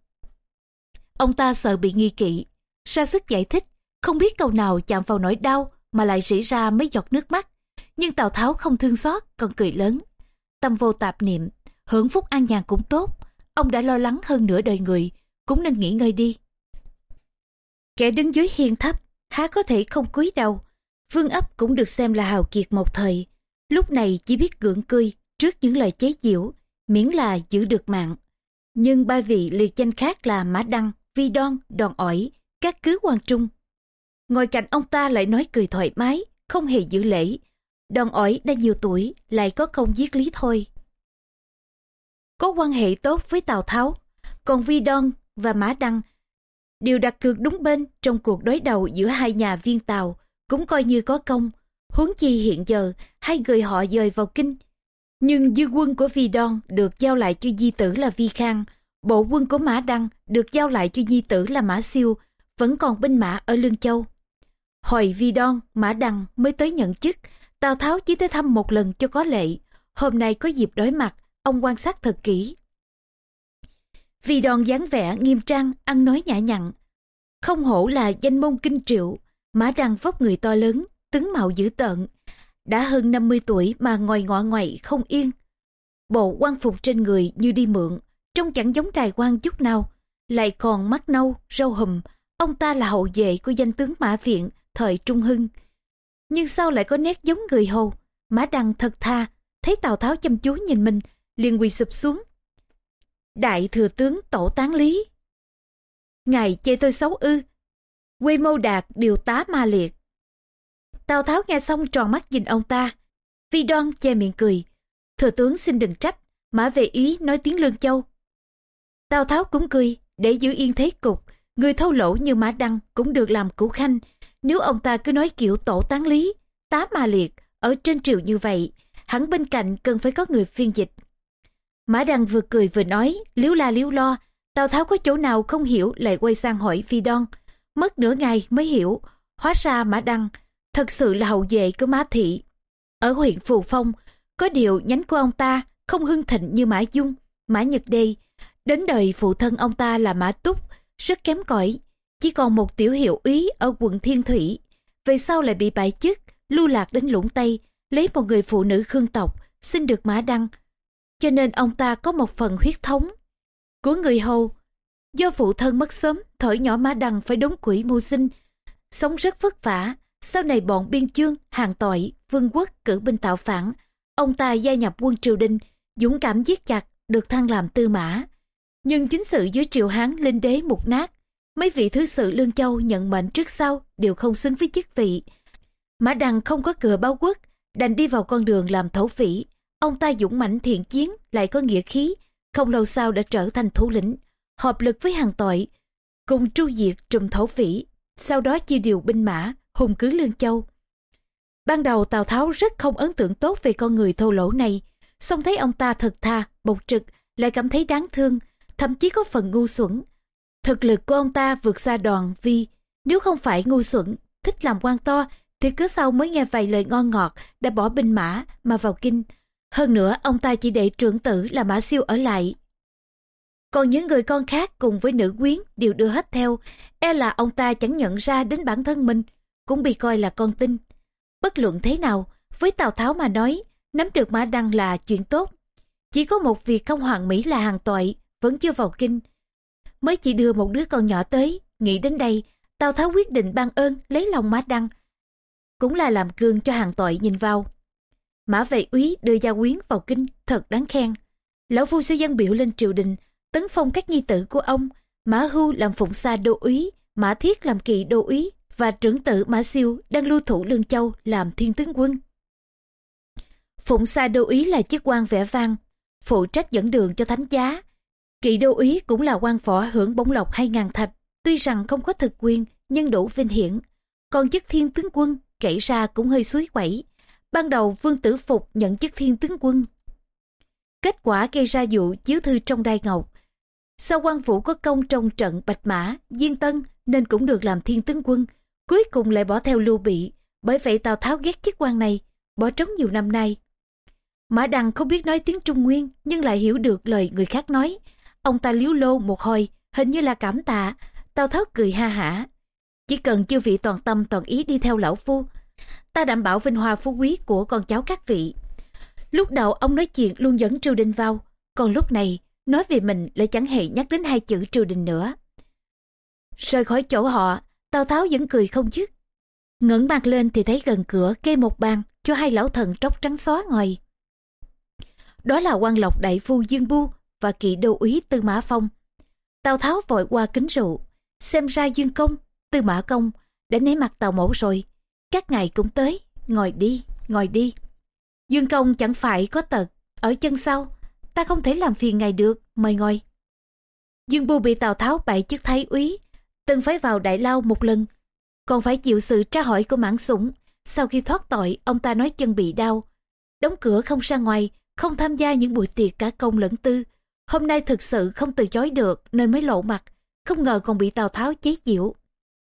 Ông ta sợ bị nghi kỵ, ra sức giải thích, không biết câu nào chạm vào nỗi đau mà lại rỉ ra mấy giọt nước mắt. Nhưng Tào Tháo không thương xót, còn cười lớn. Tâm vô tạp niệm, hưởng phúc an nhàn cũng tốt. Ông đã lo lắng hơn nửa đời người, cũng nên nghỉ ngơi đi. Kẻ đứng dưới hiên thấp, há có thể không cúi đầu, Vương ấp cũng được xem là hào kiệt một thời, lúc này chỉ biết gượng cười trước những lời chế giễu, miễn là giữ được mạng. Nhưng ba vị liệt danh khác là Mã Đăng, Vi Đoan, Đòn ỏi, các cứ quan trung. Ngồi cạnh ông ta lại nói cười thoải mái, không hề giữ lễ. Đòn ỏi đã nhiều tuổi, lại có công giết lý thôi. Có quan hệ tốt với Tào Tháo, còn Vi đon và Mã Đăng đều đặt cược đúng bên trong cuộc đối đầu giữa hai nhà viên tàu cũng coi như có công. Huống chi hiện giờ, hai người họ dời vào kinh. Nhưng dư quân của Vi Đon được giao lại cho di tử là Vi Khang. Bộ quân của Mã Đăng được giao lại cho di tử là Mã Siêu, vẫn còn binh mã ở Lương Châu. Hồi Vi Đon, Mã Đăng mới tới nhận chức, Tào Tháo chỉ tới thăm một lần cho có lệ. Hôm nay có dịp đối mặt, ông quan sát thật kỹ. Vì đòn dáng vẻ nghiêm trang, ăn nói nhã nhặn. Không hổ là danh môn kinh triệu, Mã rằng vóc người to lớn, tướng mạo dữ tợn. Đã hơn 50 tuổi mà ngồi ngọ ngoại không yên. Bộ quan phục trên người như đi mượn, trông chẳng giống đài quan chút nào. Lại còn mắt nâu, râu hùm. Ông ta là hậu vệ của danh tướng Mã Viện, thời Trung Hưng. Nhưng sao lại có nét giống người hầu? Mã Đăng thật tha, thấy Tào Tháo chăm chú nhìn mình, liền quỳ sụp xuống. Đại thừa tướng tổ tán lý. Ngài chê tôi xấu ư, quê mâu đạt điều tá ma liệt. Tào Tháo nghe xong tròn mắt nhìn ông ta. Vi đoan che miệng cười. Thừa tướng xin đừng trách, mã về ý nói tiếng lương châu. Tào Tháo cũng cười, để giữ yên thế cục. Người thâu lỗ như mã đăng cũng được làm củ khanh. Nếu ông ta cứ nói kiểu tổ tán lý, tá ma liệt, ở trên triều như vậy, hẳn bên cạnh cần phải có người phiên dịch. Mã Đăng vừa cười vừa nói, liếu la liếu lo, Tào Tháo có chỗ nào không hiểu lại quay sang hỏi Phi Đon. Mất nửa ngày mới hiểu, hóa ra Mã Đăng thật sự là hậu vệ của Mã Thị. Ở huyện Phù Phong, có điều nhánh của ông ta không hưng thịnh như Mã Dung, Mã Nhật Đê. Đến đời phụ thân ông ta là Mã Túc, rất kém cỏi, chỉ còn một tiểu hiệu úy ở quận Thiên Thủy. Về sau lại bị bại chức, lưu lạc đến Lũng Tây, lấy một người phụ nữ khương tộc, xin được Mã Đăng. Cho nên ông ta có một phần huyết thống của người hầu Do phụ thân mất sớm, thổi nhỏ mã đăng phải đóng quỹ mưu sinh. Sống rất vất vả, sau này bọn biên chương, hàng tội, vương quốc cử binh tạo phản. Ông ta gia nhập quân triều đình, dũng cảm giết chặt, được thăng làm tư mã. Nhưng chính sự dưới triều Hán linh đế mục nát. Mấy vị thứ sự Lương Châu nhận mệnh trước sau đều không xứng với chức vị. Mã Đằng không có cửa báo quốc, đành đi vào con đường làm thổ phỉ. Ông ta dũng mãnh thiện chiến, lại có nghĩa khí, không lâu sau đã trở thành thủ lĩnh hợp lực với hàng tội, cùng tru diệt trùm thổ phỉ, sau đó chia điều binh mã, hùng cứ Lương Châu. Ban đầu Tào Tháo rất không ấn tượng tốt về con người thô lỗ này, song thấy ông ta thật tha, bộc trực, lại cảm thấy đáng thương, thậm chí có phần ngu xuẩn. Thực lực của ông ta vượt xa đoàn vi, nếu không phải ngu xuẩn, thích làm quan to, thì cứ sau mới nghe vài lời ngon ngọt đã bỏ binh mã mà vào kinh. Hơn nữa ông ta chỉ để trưởng tử là Mã Siêu ở lại còn những người con khác cùng với nữ quyến đều đưa hết theo, e là ông ta chẳng nhận ra đến bản thân mình, cũng bị coi là con tin. Bất luận thế nào, với Tào Tháo mà nói, nắm được Mã Đăng là chuyện tốt. Chỉ có một việc không hoàng mỹ là hàng tội, vẫn chưa vào kinh. Mới chỉ đưa một đứa con nhỏ tới, nghĩ đến đây, Tào Tháo quyết định ban ơn lấy lòng Mã Đăng. Cũng là làm cương cho hàng tội nhìn vào. Mã vệ úy đưa gia quyến vào kinh, thật đáng khen. Lão Phu sư dân biểu lên triều đình, tấn phong các nhi tử của ông mã hưu làm phụng xa đô úy mã thiết làm kỵ đô úy và trưởng tử mã siêu đang lưu thủ lương châu làm thiên tướng quân phụng xa đô úy là chức quan vẻ vang phụ trách dẫn đường cho thánh giá kỵ đô úy cũng là quan phỏ hưởng bổng lộc hai ngàn thạch. Tuy rằng không có thực quyền nhưng đủ vinh hiển. Còn chức thiên tướng quân kể ra cũng hơi suối quẩy. Ban đầu vương tử phục nhận chức thiên tướng quân. Kết quả gây ra vụ chiếu thư trong đai ngọc. Sau quan vũ có công trong trận Bạch Mã, Diên Tân nên cũng được làm thiên tướng quân, cuối cùng lại bỏ theo Lưu Bị, bởi vậy Tào Tháo ghét chức quan này, bỏ trống nhiều năm nay. Mã Đằng không biết nói tiếng Trung Nguyên nhưng lại hiểu được lời người khác nói. Ông ta liếu lô một hồi, hình như là cảm tạ, Tào Tháo cười ha hả. Chỉ cần chư vị toàn tâm toàn ý đi theo lão phu, ta đảm bảo vinh hoa phú quý của con cháu các vị. Lúc đầu ông nói chuyện luôn dẫn triều đình vào, còn lúc này nói về mình lại chẳng hề nhắc đến hai chữ triều đình nữa. Rời khỏi chỗ họ, Tào Tháo vẫn cười không dứt. ngẩng mặt lên thì thấy gần cửa kê một bàn cho hai lão thần tróc trắng xóa ngồi. Đó là quan lộc đại phu Dương Bu và kỵ đô úy Tư Mã Phong. Tào Tháo vội qua kính rượu, xem ra Dương Công, Tư Mã Công đã ném mặt Tào Mẫu rồi. Các ngài cũng tới, ngồi đi, ngồi đi. Dương Công chẳng phải có tật, ở chân sau, ta không thể làm phiền ngài được, mời ngồi. Dương bưu bị Tào Tháo bại chức thái úy, từng phải vào đại lao một lần, còn phải chịu sự tra hỏi của mãn sủng. Sau khi thoát tội, ông ta nói chân bị đau, đóng cửa không ra ngoài, không tham gia những buổi tiệc cả công lẫn tư. Hôm nay thực sự không từ chối được nên mới lộ mặt, không ngờ còn bị Tào Tháo chế giễu.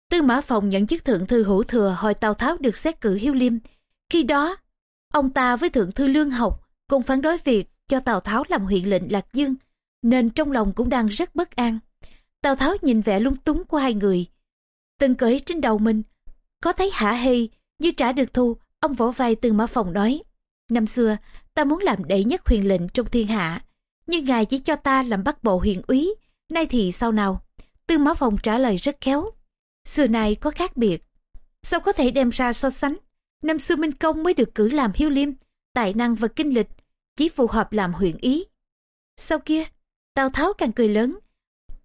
Tư Mã Phòng nhận chức thượng thư hữu thừa hồi Tào Tháo được xét cử hiếu liêm. Khi đó, ông ta với thượng thư Lương Học cùng phản đối việc cho Tào Tháo làm huyện lệnh Lạc Dương, nên trong lòng cũng đang rất bất an. Tào Tháo nhìn vẻ lung túng của hai người, từng cởi trên đầu mình, có thấy hả hê như trả được thu, ông vỗ vai Tư Mã Phòng nói, năm xưa ta muốn làm đệ nhất huyền lệnh trong thiên hạ, nhưng ngài chỉ cho ta làm bắt bộ huyện úy, nay thì sao nào? Tư Mã Phòng trả lời rất khéo, xưa nay có khác biệt, sao có thể đem ra so sánh? Năm xưa Minh Công mới được cử làm hiếu liêm, tài năng và kinh lịch, chỉ phù hợp làm huyện ý. Sau kia, Tào Tháo càng cười lớn,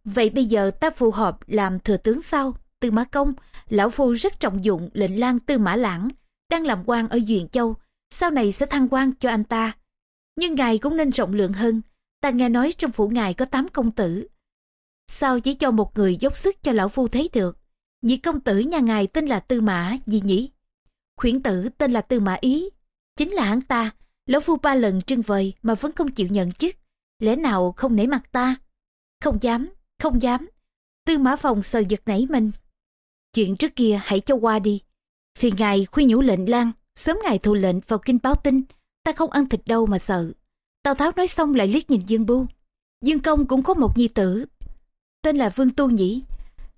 vậy bây giờ ta phù hợp làm thừa tướng sao? Tư Mã Công, lão phu rất trọng dụng lệnh lang Tư Mã Lãng, đang làm quan ở Duyện Châu, sau này sẽ thăng quan cho anh ta. Nhưng ngài cũng nên rộng lượng hơn, ta nghe nói trong phủ ngài có tám công tử. Sao chỉ cho một người dốc sức cho lão phu thấy được? Nhị công tử nhà ngài tên là Tư Mã gì nhỉ? Khuyển tử tên là Tư Mã Ý. Chính là hắn ta, lão phu ba lần trưng vời mà vẫn không chịu nhận chức. Lẽ nào không nể mặt ta? Không dám, không dám. Tư Mã Phòng sờ giật nảy mình. Chuyện trước kia hãy cho qua đi. Phiền ngài khuyên nhủ lệnh lang, sớm ngài thù lệnh vào kinh báo tin. Ta không ăn thịt đâu mà sợ. Tào Tháo nói xong lại liếc nhìn Dương Bu. Dương Công cũng có một nhi tử. Tên là Vương Tu Nhĩ.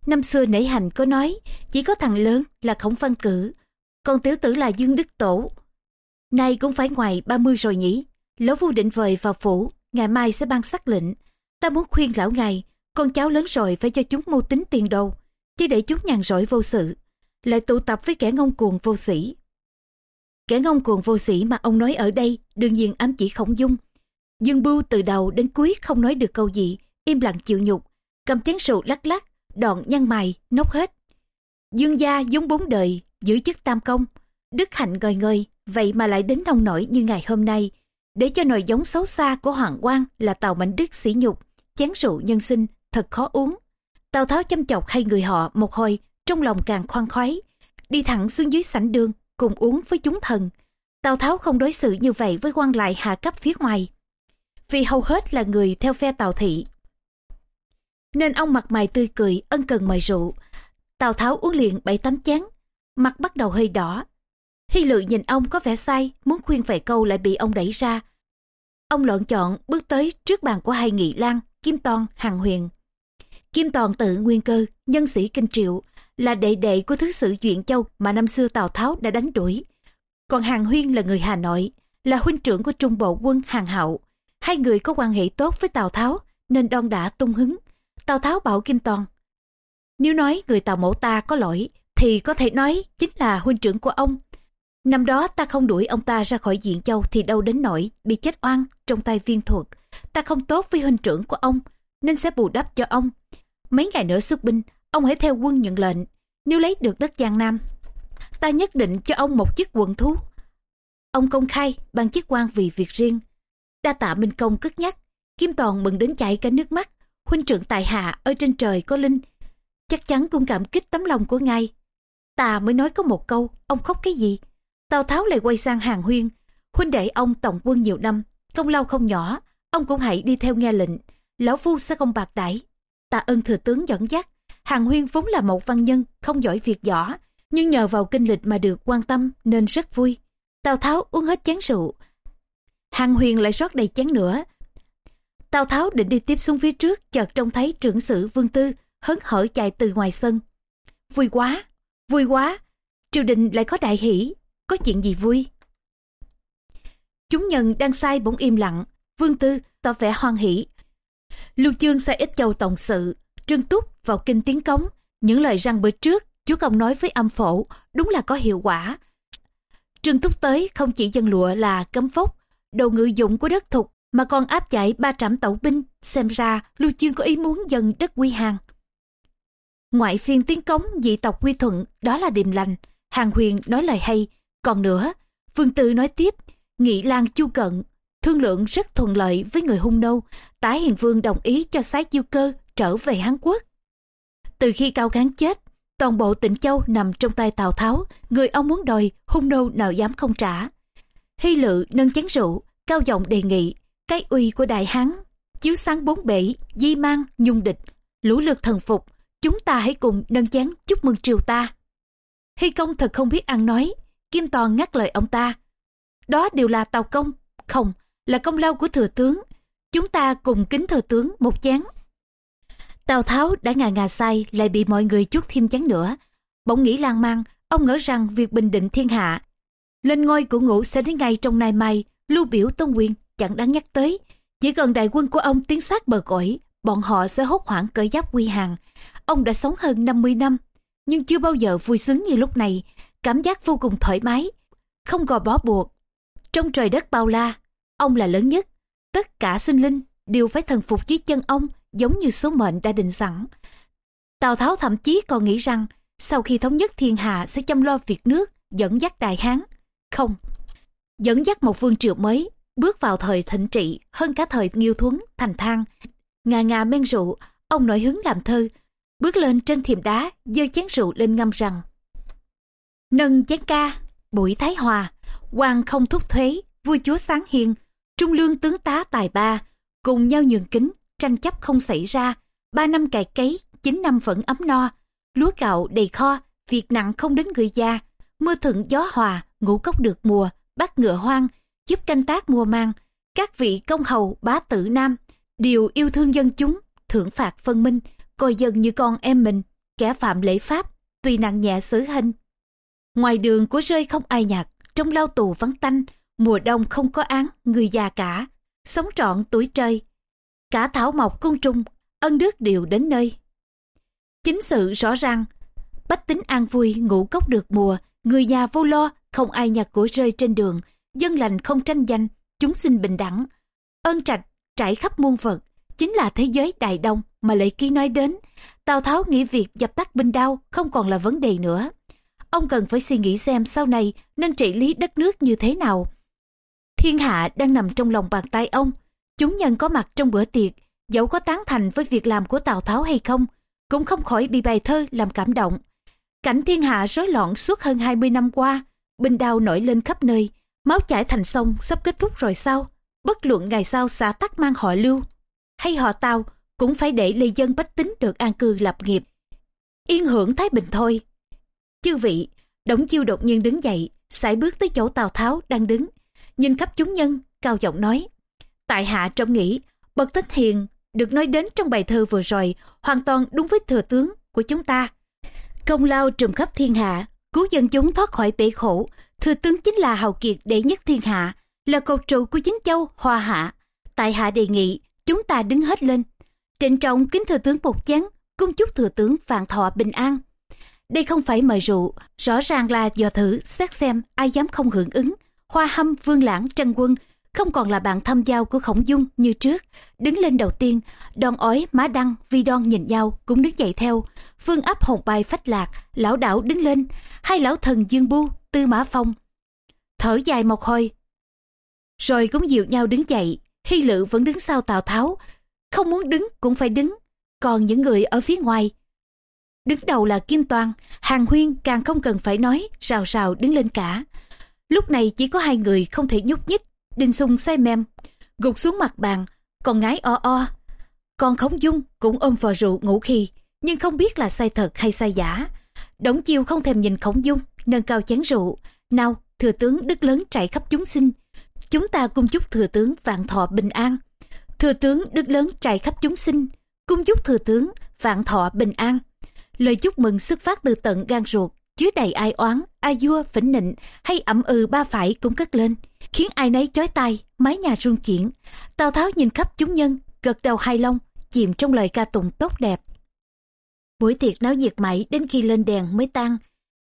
Năm xưa nể hành có nói, chỉ có thằng lớn là khổng văn cử. Còn tiểu tử là Dương Đức Tổ. Nay cũng phải ngoài 30 rồi nhỉ. Lão Vu định vời vào phủ, ngày mai sẽ ban sắc lệnh. Ta muốn khuyên lão ngài, con cháu lớn rồi phải cho chúng mưu tính tiền đồ chứ để chúng nhàn rỗi vô sự, lại tụ tập với kẻ ngông cuồng vô sĩ. Kẻ ngông cuồng vô sĩ mà ông nói ở đây đương nhiên ám chỉ khổng dung. Dương Bưu từ đầu đến cuối không nói được câu gì, im lặng chịu nhục, cầm chén rượu lắc lắc, đòn nhăn mày, nốc hết. Dương gia giống bốn đời, giữ chức tam công, đức hạnh ngời ngời, vậy mà lại đến nông nổi như ngày hôm nay, để cho nồi giống xấu xa của Hoàng quan là tàu mạnh đức sỉ nhục, chén rượu nhân sinh, thật khó uống. Tào Tháo chăm chọc hai người họ một hồi, trong lòng càng khoan khoái, đi thẳng xuống dưới sảnh đường, cùng uống với chúng thần. Tào Tháo không đối xử như vậy với quan lại hạ cấp phía ngoài. Vì hầu hết là người theo phe Tào Thị. Nên ông mặt mày tươi cười, ân cần mời rượu. Tào Tháo uống liền bảy tám chén, mặt bắt đầu hơi đỏ. Hy lự nhìn ông có vẻ sai, muốn khuyên vài câu lại bị ông đẩy ra. Ông lọn chọn bước tới trước bàn của hai nghị lang, Kim toàn Hàng Huyền. Kim Toàn tự nguyên cơ, nhân sĩ kinh triệu, là đệ đệ của thứ sử Duyện Châu mà năm xưa Tào Tháo đã đánh đuổi. Còn Hàng Huyên là người Hà Nội, là huynh trưởng của trung bộ quân Hàng Hậu. Hai người có quan hệ tốt với Tào Tháo nên đon đã tung hứng. Tào Tháo bảo Kim Toàn. Nếu nói người Tào mẫu ta có lỗi thì có thể nói chính là huynh trưởng của ông. Năm đó ta không đuổi ông ta ra khỏi diện châu thì đâu đến nỗi bị chết oan trong tay viên thuật. Ta không tốt với huynh trưởng của ông nên sẽ bù đắp cho ông. Mấy ngày nữa xuất binh, ông hãy theo quân nhận lệnh. Nếu lấy được đất Giang Nam, ta nhất định cho ông một chiếc quần thú. Ông công khai ban chiếc quan vì việc riêng. Đa tạ Minh Công cất nhắc, Kim Toàn mừng đến chảy cả nước mắt. Huynh trưởng tài hạ ở trên trời có linh, chắc chắn cũng cảm kích tấm lòng của ngài. Ta mới nói có một câu, ông khóc cái gì? Tào Tháo lại quay sang hàng huyên. Huynh đệ ông tổng quân nhiều năm, công lao không nhỏ, ông cũng hãy đi theo nghe lệnh. Lão Phu sẽ không bạc đãi tạ ơn thừa tướng dẫn dắt hàng huyên vốn là một văn nhân không giỏi việc võ nhưng nhờ vào kinh lịch mà được quan tâm nên rất vui tào tháo uống hết chén rượu hàng huyền lại rót đầy chén nữa tào tháo định đi tiếp xuống phía trước chợt trông thấy trưởng sử vương tư hớn hở chạy từ ngoài sân vui quá vui quá triều đình lại có đại hỷ có chuyện gì vui chúng nhân đang sai bỗng im lặng vương tư tỏ vẻ hoan hỷ Lưu Chương sai ít châu tổng sự, Trương Túc vào kinh tiến cống. Những lời răng bữa trước, chúa công nói với âm phổ, đúng là có hiệu quả. Trương Túc tới không chỉ dân lụa là cấm phốc, đồ ngự dụng của đất thục, mà còn áp giải ba trạm tẩu binh, xem ra Lưu Chương có ý muốn dần đất quy hàng. Ngoại phiên tiến cống dị tộc quy thuận, đó là điềm lành. Hàng huyền nói lời hay. Còn nữa, Vương Tư nói tiếp, Nghị Lan Chu Cận thương lượng rất thuận lợi với người hung nô tả hiền vương đồng ý cho sái chiêu cơ trở về hán quốc Từ khi Cao Kháng chết, toàn bộ tỉnh Châu nằm trong tay Tào Tháo, người ông muốn đòi, hung nô nào dám không trả. Hy lự nâng chén rượu, cao giọng đề nghị, cái uy của đại hán, chiếu sáng bốn bể, di mang, nhung địch, lũ lượt thần phục, chúng ta hãy cùng nâng chén chúc mừng triều ta. Hy công thật không biết ăn nói, Kim Toàn ngắt lời ông ta. Đó đều là tàu công, không, là công lao của thừa tướng. Chúng ta cùng kính thừa tướng một chén. Tào Tháo đã ngà ngà say lại bị mọi người chuốt thêm chén nữa. Bỗng nghĩ lan man, ông ngỡ rằng việc bình định thiên hạ. Lên ngôi của ngũ sẽ đến ngay trong nay mai, lưu biểu tôn quyền chẳng đáng nhắc tới. Chỉ cần đại quân của ông tiến sát bờ cõi, bọn họ sẽ hốt hoảng cởi giáp quy hàng. Ông đã sống hơn 50 năm, nhưng chưa bao giờ vui sướng như lúc này, cảm giác vô cùng thoải mái, không gò bó buộc. Trong trời đất bao la, ông là lớn nhất, tất cả sinh linh đều phải thần phục dưới chân ông giống như số mệnh đã định sẵn. Tào Tháo thậm chí còn nghĩ rằng sau khi thống nhất thiên hạ sẽ chăm lo việc nước, dẫn dắt đại hán. Không, dẫn dắt một vương triều mới, bước vào thời thịnh trị hơn cả thời nghiêu thuấn, thành thang. Ngà ngà men rượu, ông nổi hứng làm thơ, bước lên trên thiềm đá, giơ chén rượu lên ngâm rằng. Nâng chén ca, bụi thái hòa, quan không thúc thuế, vua chúa sáng hiền, trung lương tướng tá tài ba, cùng nhau nhường kính, tranh chấp không xảy ra, ba năm cày cấy, chín năm vẫn ấm no, lúa gạo đầy kho, việc nặng không đến người già, mưa thuận gió hòa, ngũ cốc được mùa, bắt ngựa hoang, giúp canh tác mùa mang, các vị công hầu bá tử nam đều yêu thương dân chúng, thưởng phạt phân minh, coi dân như con em mình, kẻ phạm lễ pháp, tùy nặng nhẹ xử hình. Ngoài đường của rơi không ai nhặt, trong lao tù vắng tanh, mùa đông không có án, người già cả, sống trọn tuổi trời. Cả thảo mộc côn trùng, ân đức đều đến nơi. Chính sự rõ ràng, bách tính an vui ngủ cốc được mùa, người nhà vô lo, không ai nhặt của rơi trên đường, dân lành không tranh giành, chúng sinh bình đẳng. ơn trạch trải khắp muôn vật, chính là thế giới đại đông mà lệ ký nói đến. Tào Tháo nghĩ việc dập tắt binh đao không còn là vấn đề nữa. Ông cần phải suy nghĩ xem sau này nên trị lý đất nước như thế nào. Thiên hạ đang nằm trong lòng bàn tay ông. Chúng nhân có mặt trong bữa tiệc, dẫu có tán thành với việc làm của Tào Tháo hay không, cũng không khỏi bị bài thơ làm cảm động. Cảnh thiên hạ rối loạn suốt hơn 20 năm qua, binh đao nổi lên khắp nơi, máu chảy thành sông sắp kết thúc rồi sao? Bất luận ngày sau xã tắc mang họ lưu, hay họ Tào cũng phải để lê dân bách tính được an cư lập nghiệp. Yên hưởng thái bình thôi. Chư vị, Đổng Chiêu đột nhiên đứng dậy, sải bước tới chỗ Tào Tháo đang đứng, nhìn khắp chúng nhân, cao giọng nói. Tại hạ trong nghĩ, bậc tích hiền được nói đến trong bài thơ vừa rồi hoàn toàn đúng với thừa tướng của chúng ta. Công lao trùm khắp thiên hạ, cứu dân chúng thoát khỏi bể khổ, thừa tướng chính là hào kiệt đệ nhất thiên hạ, là cột trụ của chính châu, hoa hạ. Tại hạ đề nghị, chúng ta đứng hết lên. Trịnh trọng kính thừa tướng một chén, cung chúc thừa tướng vạn thọ bình an. Đây không phải mời rượu, rõ ràng là dò thử xét xem ai dám không hưởng ứng. Hoa hâm, vương lãng, trân quân không còn là bạn thâm giao của khổng dung như trước. Đứng lên đầu tiên, đòn ói, má đăng, vi đoan nhìn nhau cũng đứng dậy theo. Phương áp hồn bài phách lạc, lão đảo đứng lên. Hai lão thần dương bu, tư mã phong. Thở dài một hồi. Rồi cũng dịu nhau đứng dậy. Hy lự vẫn đứng sau Tào Tháo. Không muốn đứng cũng phải đứng. Còn những người ở phía ngoài Đứng đầu là Kim Toàn, Hàng Huyên càng không cần phải nói, rào rào đứng lên cả. Lúc này chỉ có hai người không thể nhúc nhích, Đinh Sung say mềm, gục xuống mặt bàn, còn ngái o o. Còn Khổng Dung cũng ôm vò rượu ngủ khi, nhưng không biết là say thật hay say giả. Đổng chiêu không thèm nhìn Khổng Dung, nâng cao chén rượu. Nào, thừa tướng đức lớn chạy khắp chúng sinh. Chúng ta cung chúc thừa tướng vạn thọ bình an. Thừa tướng đức lớn chạy khắp chúng sinh. Cung chúc thừa tướng vạn thọ bình an. Lời chúc mừng xuất phát từ tận gan ruột, chứa đầy ai oán, ai vua, phỉnh nịnh hay ẩm ừ ba phải cũng cất lên, khiến ai nấy chói tai, mái nhà rung chuyển. Tào Tháo nhìn khắp chúng nhân, gật đầu hài long, chìm trong lời ca tụng tốt đẹp. Buổi tiệc náo nhiệt mãi đến khi lên đèn mới tan.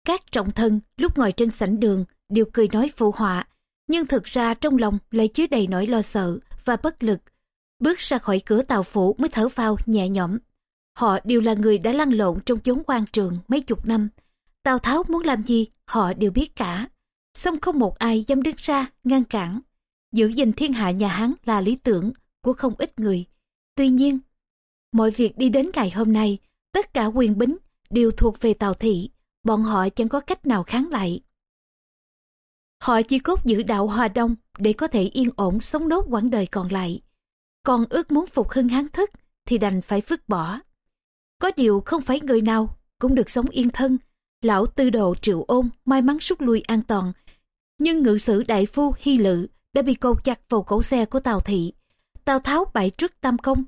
Các trọng thân lúc ngồi trên sảnh đường đều cười nói phụ họa, nhưng thực ra trong lòng lại chứa đầy nỗi lo sợ và bất lực. Bước ra khỏi cửa tàu phủ mới thở phao nhẹ nhõm. Họ đều là người đã lăn lộn trong chốn quan trường mấy chục năm. Tào Tháo muốn làm gì, họ đều biết cả. Xong không một ai dám đứng ra, ngăn cản. Giữ gìn thiên hạ nhà Hán là lý tưởng của không ít người. Tuy nhiên, mọi việc đi đến ngày hôm nay, Tất cả quyền bính đều thuộc về Tào Thị, bọn họ chẳng có cách nào kháng lại. Họ chỉ cốt giữ đạo Hòa Đông để có thể yên ổn sống nốt quãng đời còn lại. Còn ước muốn phục hưng hán thức thì đành phải vứt bỏ. Có điều không phải người nào cũng được sống yên thân. Lão tư đồ triệu ôn may mắn rút lui an toàn. Nhưng ngự sử đại phu hy lự đã bị cột chặt vào cổ xe của Tào Thị. Tào Tháo bại trước tam công,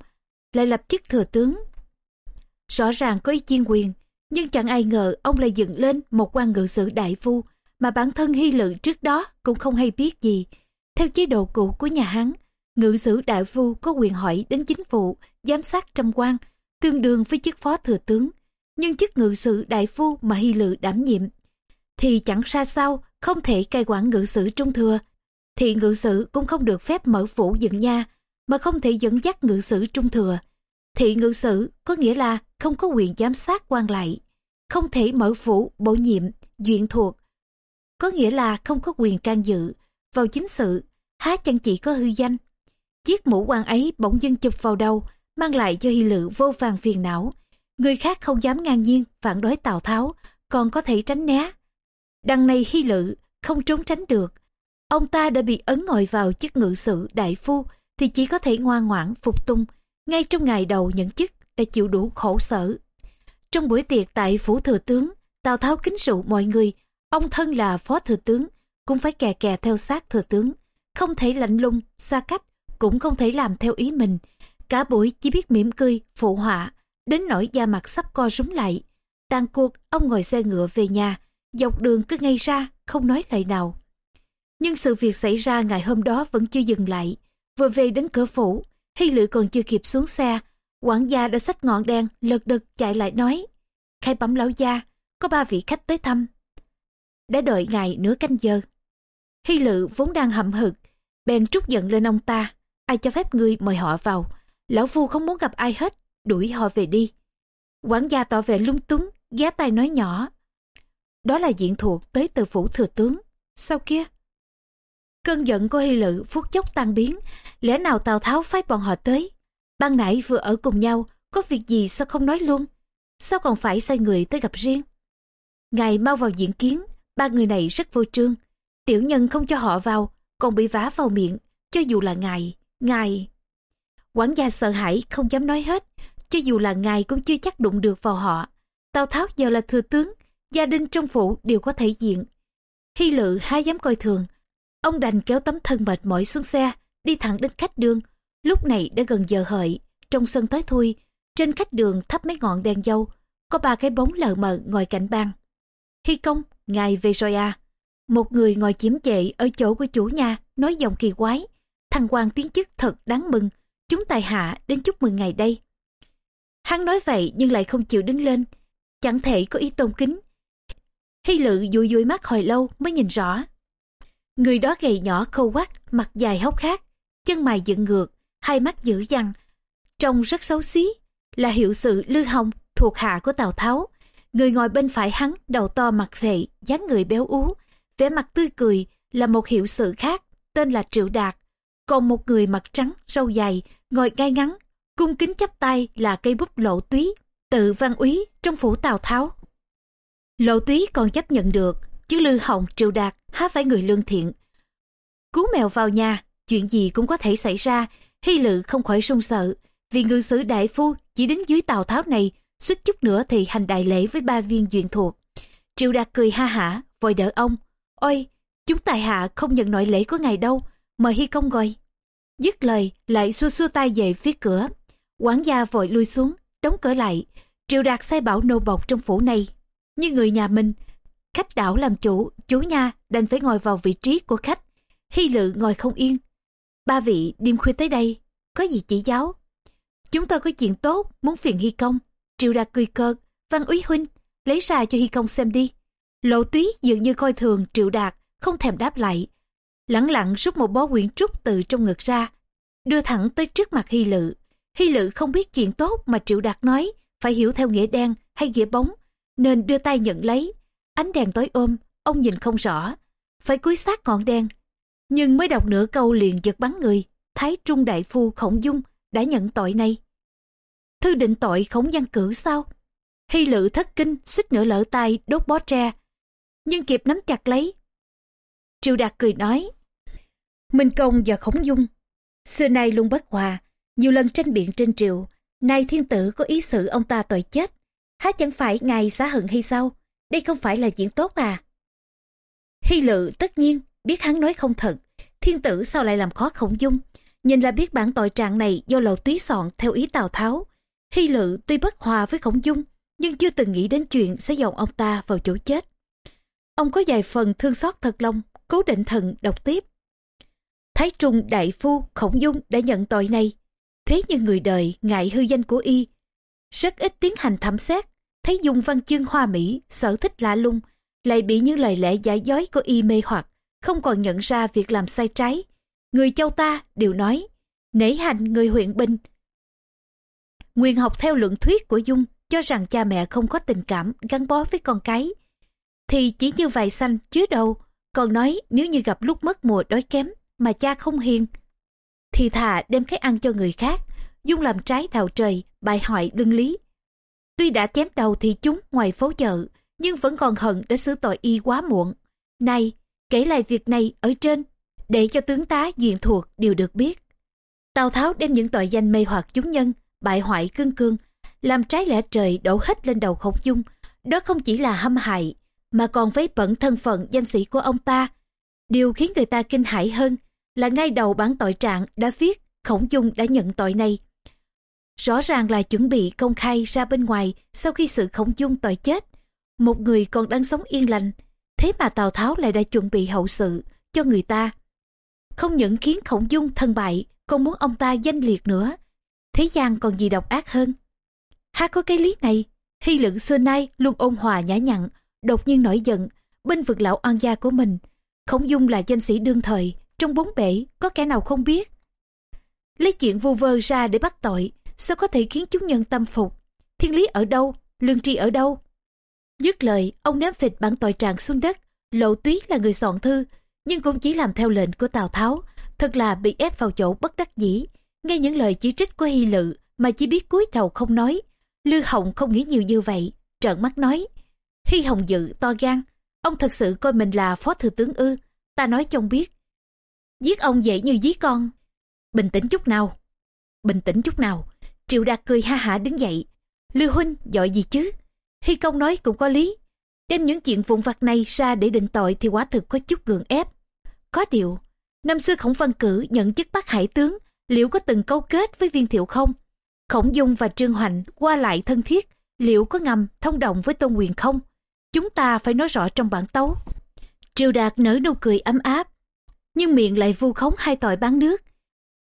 lại lập chức thừa tướng. Rõ ràng có ý chiên quyền, nhưng chẳng ai ngờ ông lại dựng lên một quan ngự sử đại phu mà bản thân hy lự trước đó cũng không hay biết gì. Theo chế độ cũ của nhà Hán, ngự sử đại phu có quyền hỏi đến chính phủ, giám sát trăm quan, tương đương với chức phó thừa tướng. Nhưng chức ngự sử đại phu mà hy lự đảm nhiệm, thì chẳng xa sao không thể cai quản ngự sử trung thừa. Thì ngự sử cũng không được phép mở phủ dựng nha, mà không thể dẫn dắt ngự sử trung thừa. Thị ngự sử có nghĩa là không có quyền giám sát quan lại, không thể mở phủ, bổ nhiệm, duyện thuộc, có nghĩa là không có quyền can dự vào chính sự, há chẳng chỉ có hư danh. Chiếc mũ quan ấy bỗng dưng chụp vào đầu, mang lại cho hy lự vô vàng phiền não. Người khác không dám ngang nhiên phản đối Tào Tháo, còn có thể tránh né. Đằng này hy lự không trốn tránh được. Ông ta đã bị ấn ngồi vào chức ngự sự đại phu thì chỉ có thể ngoan ngoãn phục tung. Ngay trong ngày đầu nhận chức đã chịu đủ khổ sở. Trong buổi tiệc tại phủ thừa tướng, Tào Tháo kính rượu mọi người Ông thân là phó thừa tướng, cũng phải kè kè theo sát thừa tướng. Không thể lạnh lùng, xa cách, cũng không thể làm theo ý mình. Cả buổi chỉ biết mỉm cười, phụ họa, đến nỗi da mặt sắp co rúm lại. Tàn cuộc, ông ngồi xe ngựa về nhà, dọc đường cứ ngay ra, không nói lời nào. Nhưng sự việc xảy ra ngày hôm đó vẫn chưa dừng lại. Vừa về đến cửa phủ, Hy Lự còn chưa kịp xuống xe, quản gia đã xách ngọn đèn, lật đật chạy lại nói. Khai bấm lão gia, có ba vị khách tới thăm đã đợi ngài nửa canh giờ. Hy lự vốn đang hậm hực, bèn trút giận lên ông ta, ai cho phép ngươi mời họ vào. Lão phu không muốn gặp ai hết, đuổi họ về đi. Quản gia tỏ vẻ lung túng, ghé tay nói nhỏ. Đó là diện thuộc tới từ phủ thừa tướng. Sao kia? Cơn giận của Hy Lự phút chốc tan biến, lẽ nào Tào Tháo phái bọn họ tới? Ban nãy vừa ở cùng nhau, có việc gì sao không nói luôn? Sao còn phải sai người tới gặp riêng? Ngài mau vào diễn kiến, Ba người này rất vô trương. Tiểu nhân không cho họ vào, còn bị vá vào miệng, cho dù là ngài, ngài. Quản gia sợ hãi không dám nói hết, cho dù là ngài cũng chưa chắc đụng được vào họ. Tào Tháo giờ là thừa tướng, gia đình trong phủ đều có thể diện. Hy lự hai dám coi thường, ông đành kéo tấm thân mệt mỏi xuống xe, đi thẳng đến khách đường. Lúc này đã gần giờ hợi, trong sân tối thui, trên khách đường thắp mấy ngọn đèn dâu, có ba cái bóng lờ mờ ngồi cạnh bàn. Hy công, ngài về rồi à? Một người ngồi chiếm chệ ở chỗ của chủ nhà, nói giọng kỳ quái. Thằng quan tiến chức thật đáng mừng, chúng tài hạ đến chúc mừng ngày đây. Hắn nói vậy nhưng lại không chịu đứng lên, chẳng thể có ý tôn kính. Hy lự vui vui mắt hồi lâu mới nhìn rõ. Người đó gầy nhỏ khâu quắt, mặt dài hốc khác, chân mày dựng ngược, hai mắt dữ dằn, trông rất xấu xí, là hiệu sự Lư Hồng thuộc hạ của Tào Tháo. Người ngồi bên phải hắn, đầu to mặt phệ, dáng người béo ú, vẻ mặt tươi cười là một hiệu sự khác, tên là Triệu Đạt. Còn một người mặt trắng, râu dài, ngồi ngay ngắn, cung kính chắp tay là cây bút lộ túy, tự văn úy trong phủ Tào Tháo. Lộ túy còn chấp nhận được, chứ Lư Hồng Triệu Đạt há phải người lương thiện. Cứu mèo vào nhà, chuyện gì cũng có thể xảy ra, hy lự không khỏi sung sợ, vì ngự sử đại phu chỉ đứng dưới Tào Tháo này suýt chút nữa thì hành đại lễ với ba viên duyện thuộc. Triệu Đạt cười ha hả, vội đỡ ông. Ôi, chúng tài hạ không nhận nội lễ của ngài đâu, mời Hy công gọi. Dứt lời, lại xua xua tay về phía cửa. Quản gia vội lui xuống, đóng cửa lại. Triệu Đạt sai bảo nô bọc trong phủ này. Như người nhà mình, khách đảo làm chủ, chú nha đành phải ngồi vào vị trí của khách. Hy lự ngồi không yên. Ba vị đêm khuya tới đây, có gì chỉ giáo? Chúng tôi có chuyện tốt, muốn phiền Hy công. Triệu Đạt cười cợt, Văn úy huynh, lấy ra cho Hy Công xem đi. Lộ túy dường như coi thường Triệu Đạt, không thèm đáp lại. lẳng lặng rút một bó quyển trúc từ trong ngực ra, đưa thẳng tới trước mặt Hy Lự. Hy Lự không biết chuyện tốt mà Triệu Đạt nói, phải hiểu theo nghĩa đen hay nghĩa bóng, nên đưa tay nhận lấy. Ánh đèn tối ôm, ông nhìn không rõ, phải cúi sát ngọn đèn. Nhưng mới đọc nửa câu liền giật bắn người, Thái Trung Đại Phu Khổng Dung đã nhận tội này. Thư định tội khổng văn cử sao? Hy lự thất kinh, xích nửa lỡ tay, đốt bó tre. Nhưng kịp nắm chặt lấy. Triệu Đạt cười nói. Minh Công và Khổng Dung. Xưa nay luôn bất hòa, nhiều lần tranh biện trên triều. Nay thiên tử có ý xử ông ta tội chết. Há chẳng phải ngài xá hận hay sao? Đây không phải là chuyện tốt à? Hy lự tất nhiên biết hắn nói không thật. Thiên tử sao lại làm khó Khổng Dung? Nhìn là biết bản tội trạng này do lầu túy soạn theo ý Tào Tháo. Hy lự tuy bất hòa với Khổng Dung, nhưng chưa từng nghĩ đến chuyện sẽ dòng ông ta vào chỗ chết. Ông có vài phần thương xót thật lòng, cố định thần đọc tiếp. Thái Trung Đại Phu Khổng Dung đã nhận tội này. Thế nhưng người đời ngại hư danh của y. Rất ít tiến hành thẩm xét, thấy Dung văn chương hoa mỹ, sở thích lạ lung, lại bị những lời lẽ giả dối của y mê hoặc, không còn nhận ra việc làm sai trái. Người châu ta đều nói, nể hành người huyện binh. Nguyên học theo luận thuyết của Dung cho rằng cha mẹ không có tình cảm gắn bó với con cái. Thì chỉ như vài xanh chứ đâu, còn nói nếu như gặp lúc mất mùa đói kém mà cha không hiền, thì thà đem cái ăn cho người khác, Dung làm trái đạo trời, bại hoại đương lý. Tuy đã chém đầu thì chúng ngoài phố chợ, nhưng vẫn còn hận đã xử tội y quá muộn. Này, kể lại việc này ở trên, để cho tướng tá diện thuộc đều được biết. Tào Tháo đem những tội danh mê hoặc chúng nhân, bại hoại cương cương, làm trái lẽ trời đổ hết lên đầu khổng dung. Đó không chỉ là hâm hại, mà còn với bẩn thân phận danh sĩ của ông ta. Điều khiến người ta kinh hãi hơn là ngay đầu bản tội trạng đã viết khổng dung đã nhận tội này. Rõ ràng là chuẩn bị công khai ra bên ngoài sau khi sự khổng dung tội chết. Một người còn đang sống yên lành, thế mà Tào Tháo lại đã chuẩn bị hậu sự cho người ta. Không những khiến khổng dung thân bại, còn muốn ông ta danh liệt nữa. Thế gian còn gì độc ác hơn. há có cái lý này, hy lượng xưa nay luôn ôn hòa nhã nhặn, đột nhiên nổi giận, bên vực lão oan gia của mình. Khổng dung là danh sĩ đương thời, trong bốn bể có kẻ nào không biết. Lấy chuyện vu vơ ra để bắt tội, sao có thể khiến chúng nhân tâm phục. Thiên lý ở đâu, lương tri ở đâu? Dứt lời, ông ném phịch bản tội trạng xuống đất. Lộ túy là người soạn thư, nhưng cũng chỉ làm theo lệnh của Tào Tháo. Thật là bị ép vào chỗ bất đắc dĩ. Nghe những lời chỉ trích của Hy Lự mà chỉ biết cúi đầu không nói. Lư Hồng không nghĩ nhiều như vậy, trợn mắt nói. Hy Hồng Dự to gan, ông thật sự coi mình là phó thừa tướng ư. Ta nói cho biết, Giết ông dễ như giết con. Bình tĩnh chút nào. Bình tĩnh chút nào. Triệu Đạt cười ha hả đứng dậy. Lưu Huynh giỏi gì chứ? Hy công nói cũng có lý. Đem những chuyện vụn vặt này ra để định tội thì quả thực có chút gượng ép. Có điều, năm xưa khổng văn cử nhận chức bác hải tướng, liệu có từng câu kết với viên thiệu không? Khổng dung và Trương Hoành qua lại thân thiết, liệu có ngầm thông đồng với Tôn Quyền không? Chúng ta phải nói rõ trong bản tấu. Triều Đạt nở nụ cười ấm áp, nhưng miệng lại vu khống hai tội bán nước.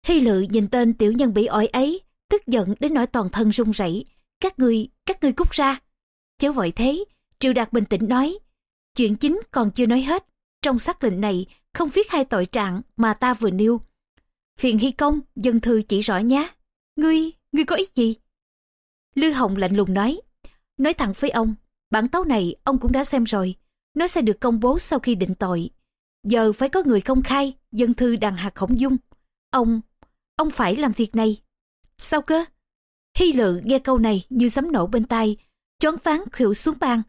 Hy lự nhìn tên tiểu nhân bị ỏi ấy, tức giận đến nỗi toàn thân run rẩy. Các người, các người cút ra. Chớ vội thế, Triệu Đạt bình tĩnh nói. Chuyện chính còn chưa nói hết. Trong xác lệnh này không viết hai tội trạng mà ta vừa nêu. Phiền Hy Công, dân thư chỉ rõ nhé. Ngươi, ngươi có ý gì? Lư Hồng lạnh lùng nói. Nói thẳng với ông, bản tấu này ông cũng đã xem rồi. Nó sẽ được công bố sau khi định tội. Giờ phải có người công khai, dân thư đàn hạt khổng dung. Ông, ông phải làm việc này. Sao cơ? Hy lự nghe câu này như sấm nổ bên tai, choáng phán khuỵu xuống bàn.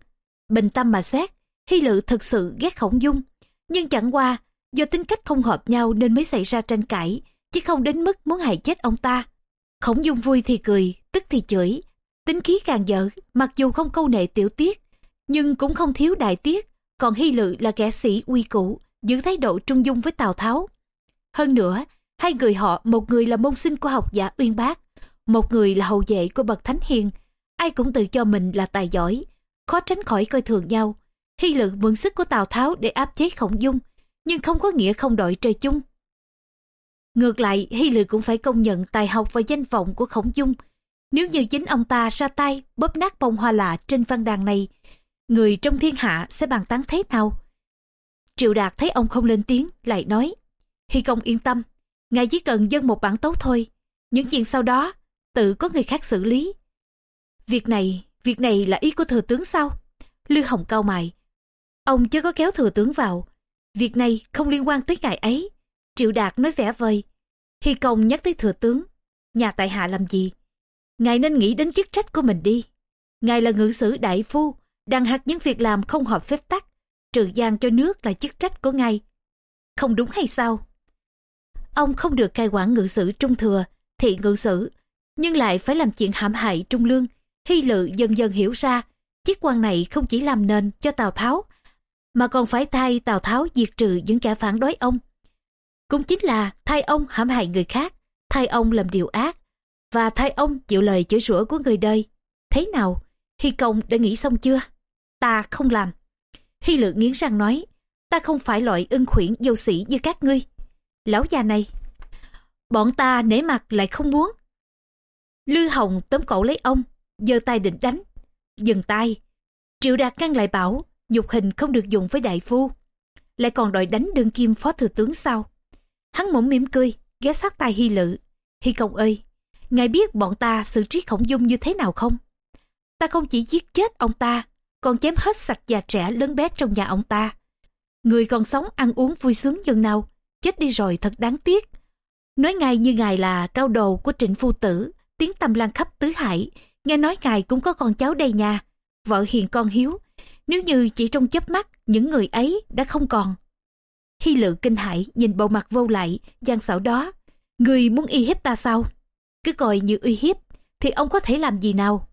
Bình tâm mà xét, Hy lự thật sự ghét khổng dung. Nhưng chẳng qua, do tính cách không hợp nhau nên mới xảy ra tranh cãi, chứ không đến mức muốn hại chết ông ta. Khổng dung vui thì cười, tức thì chửi. Tính khí càng dở, mặc dù không câu nệ tiểu tiết, nhưng cũng không thiếu đại tiết. Còn Hy lự là kẻ sĩ uy cũ, giữ thái độ trung dung với Tào Tháo. Hơn nữa, hai người họ một người là môn sinh của học giả uyên bác, một người là hậu vệ của bậc thánh hiền. Ai cũng tự cho mình là tài giỏi, khó tránh khỏi coi thường nhau. Hy Lự mượn sức của Tào Tháo để áp chế khổng dung, nhưng không có nghĩa không đội trời chung. Ngược lại, Hy Lự cũng phải công nhận tài học và danh vọng của Khổng Dung. Nếu như chính ông ta ra tay bóp nát bông hoa lạ trên văn đàn này, người trong thiên hạ sẽ bàn tán thế nào? Triệu Đạt thấy ông không lên tiếng, lại nói, Hy công yên tâm, ngài chỉ cần dâng một bản tấu thôi, những chuyện sau đó, tự có người khác xử lý. Việc này, việc này là ý của thừa tướng sao? Lư Hồng cao mày, ông chưa có kéo thừa tướng vào, việc này không liên quan tới ngài ấy. Triệu Đạt nói vẻ vời, Hy công nhắc tới thừa tướng, nhà tại hạ làm gì? Ngài nên nghĩ đến chức trách của mình đi. ngài là ngự sử đại phu đang hạt những việc làm không hợp phép tắc trừ gian cho nước là chức trách của ngài không đúng hay sao ông không được cai quản ngự sử trung thừa, thị ngự sử, nhưng lại phải làm chuyện hãm hại trung lương, hy lự dần dần hiểu ra chiếc quan này không chỉ làm nền cho tào tháo, mà còn phải thay tào tháo diệt trừ những kẻ phản đối ông. Cũng chính là thay ông hãm hại người khác, thay ông làm điều ác, và thay ông chịu lời chửi rủa của người đời. Thế nào? Hy công đã nghĩ xong chưa? Ta không làm. Hy lự nghiến răng nói, ta không phải loại ưng khuyển dâu sĩ như các ngươi lão già này. Bọn ta nể mặt lại không muốn. Lư hồng tóm cổ lấy ông, giơ tay định đánh. Dừng tay. Triệu đạt ngăn lại bảo nhục hình không được dùng với đại phu. Lại còn đòi đánh đương kim phó thừa tướng sao? Hắn mũm mỉm cười, ghé sát tai hy lự. Hy công ơi, ngài biết bọn ta xử trí khổng dung như thế nào không? Ta không chỉ giết chết ông ta, còn chém hết sạch già trẻ lớn bé trong nhà ông ta. Người còn sống ăn uống vui sướng dần nào chết đi rồi thật đáng tiếc. Nói ngài như ngài là cao đồ của trịnh phu tử, tiếng tâm lan khắp tứ hải, nghe nói ngài cũng có con cháu đây nhà vợ hiền con hiếu, nếu như chỉ trong chớp mắt, những người ấy đã không còn. Hy lự kinh hãi, nhìn bầu mặt vô lại, gian xảo đó. Người muốn uy hiếp ta sao? Cứ coi như uy hiếp, thì ông có thể làm gì nào?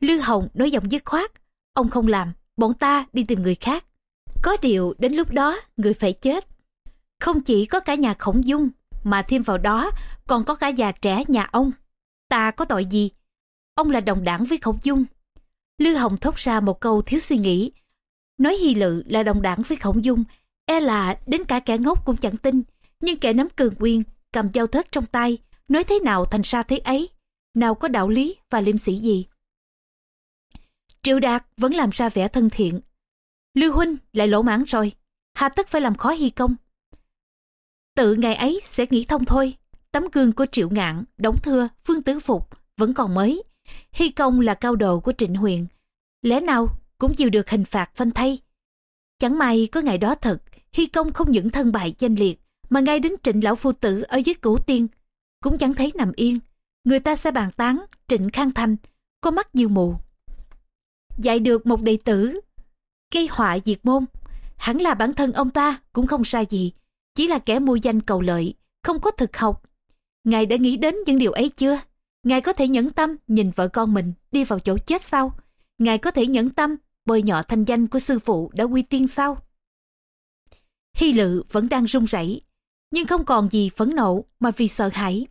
Lư hồng nói giọng dứt khoát. Ông không làm, bọn ta đi tìm người khác. Có điều đến lúc đó, người phải chết không chỉ có cả nhà khổng dung, mà thêm vào đó còn có cả già trẻ nhà ông. Ta có tội gì? Ông là đồng đảng với khổng dung. Lư hồng thốt ra một câu thiếu suy nghĩ. Nói hy lự là đồng đảng với khổng dung e là đến cả kẻ ngốc cũng chẳng tin. Nhưng kẻ nắm cường quyền, cầm dao thớt trong tay, nói thế nào thành ra thế ấy? Nào có đạo lý và liêm sĩ gì? Triệu đạt vẫn làm ra vẻ thân thiện. Lưu huynh lại lỗ mãn rồi. Hà tất phải làm khó hy công tự ngày ấy sẽ nghĩ thông thôi. Tấm gương của triệu ngạn, đống thưa, phương tứ phục vẫn còn mới. Hy công là cao độ của trịnh huyền. Lẽ nào cũng chịu được hình phạt phanh thay? Chẳng may có ngày đó thật, hy công không những thân bại danh liệt, mà ngay đến trịnh lão phu tử ở dưới cửu tiên cũng chẳng thấy nằm yên. Người ta sẽ bàn tán, trịnh khang thanh, có mắt như mù. Dạy được một đệ tử, gây họa diệt môn. Hẳn là bản thân ông ta cũng không sai gì chỉ là kẻ mua danh cầu lợi, không có thực học. Ngài đã nghĩ đến những điều ấy chưa? Ngài có thể nhẫn tâm nhìn vợ con mình đi vào chỗ chết sao? Ngài có thể nhẫn tâm bôi nhọ thanh danh của sư phụ đã quy tiên sao? Hy lự vẫn đang run rẩy, nhưng không còn gì phẫn nộ mà vì sợ hãi.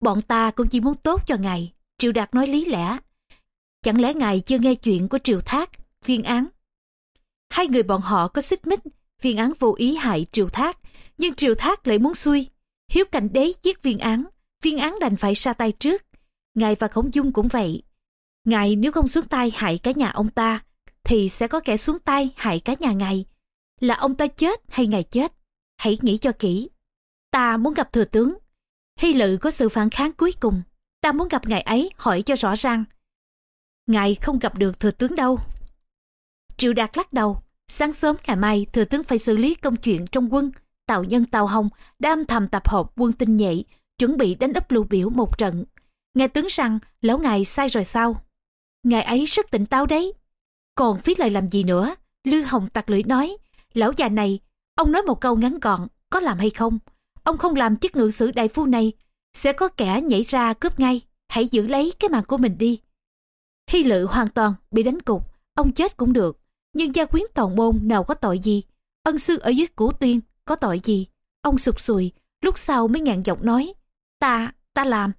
Bọn ta cũng chỉ muốn tốt cho ngài triệu đạt nói lý lẽ. Chẳng lẽ ngài chưa nghe chuyện của triều thác, viên án? Hai người bọn họ có xích mích viên án vô ý hại triều thác, nhưng triều thác lại muốn xuôi hiếu cảnh đế giết viên án viên án đành phải ra tay trước. Ngài và khổng dung cũng vậy. Ngài nếu không xuống tay hại cả nhà ông ta, thì sẽ có kẻ xuống tay hại cả nhà ngài. Là ông ta chết hay ngài chết? Hãy nghĩ cho kỹ. Ta muốn gặp thừa tướng. Hy lự có sự phản kháng cuối cùng. Ta muốn gặp ngài ấy, hỏi cho rõ ràng. Ngài không gặp được thừa tướng đâu. Triệu đạt lắc đầu sáng sớm ngày mai, thừa tướng phải xử lý công chuyện trong quân. Tàu nhân tàu hồng đã âm thầm tập hợp quân tinh nhạy chuẩn bị đánh ấp lưu biểu một trận. Nghe tướng rằng, lão ngài sai rồi sao? Ngài ấy rất tỉnh táo đấy. Còn phí lời làm gì nữa? Lư hồng tặc lưỡi nói. Lão già này, ông nói một câu ngắn gọn, có làm hay không? Ông không làm chức ngự sử đại phu này, sẽ có kẻ nhảy ra cướp ngay. Hãy giữ lấy cái mạng của mình đi. Hy lự hoàn toàn bị đánh cục, ông chết cũng được nhưng gia quyến toàn môn nào có tội gì? Ân sư ở dưới củ tuyên có tội gì? Ông sụt sùi, lúc sau mới ngạn giọng nói, ta ta làm.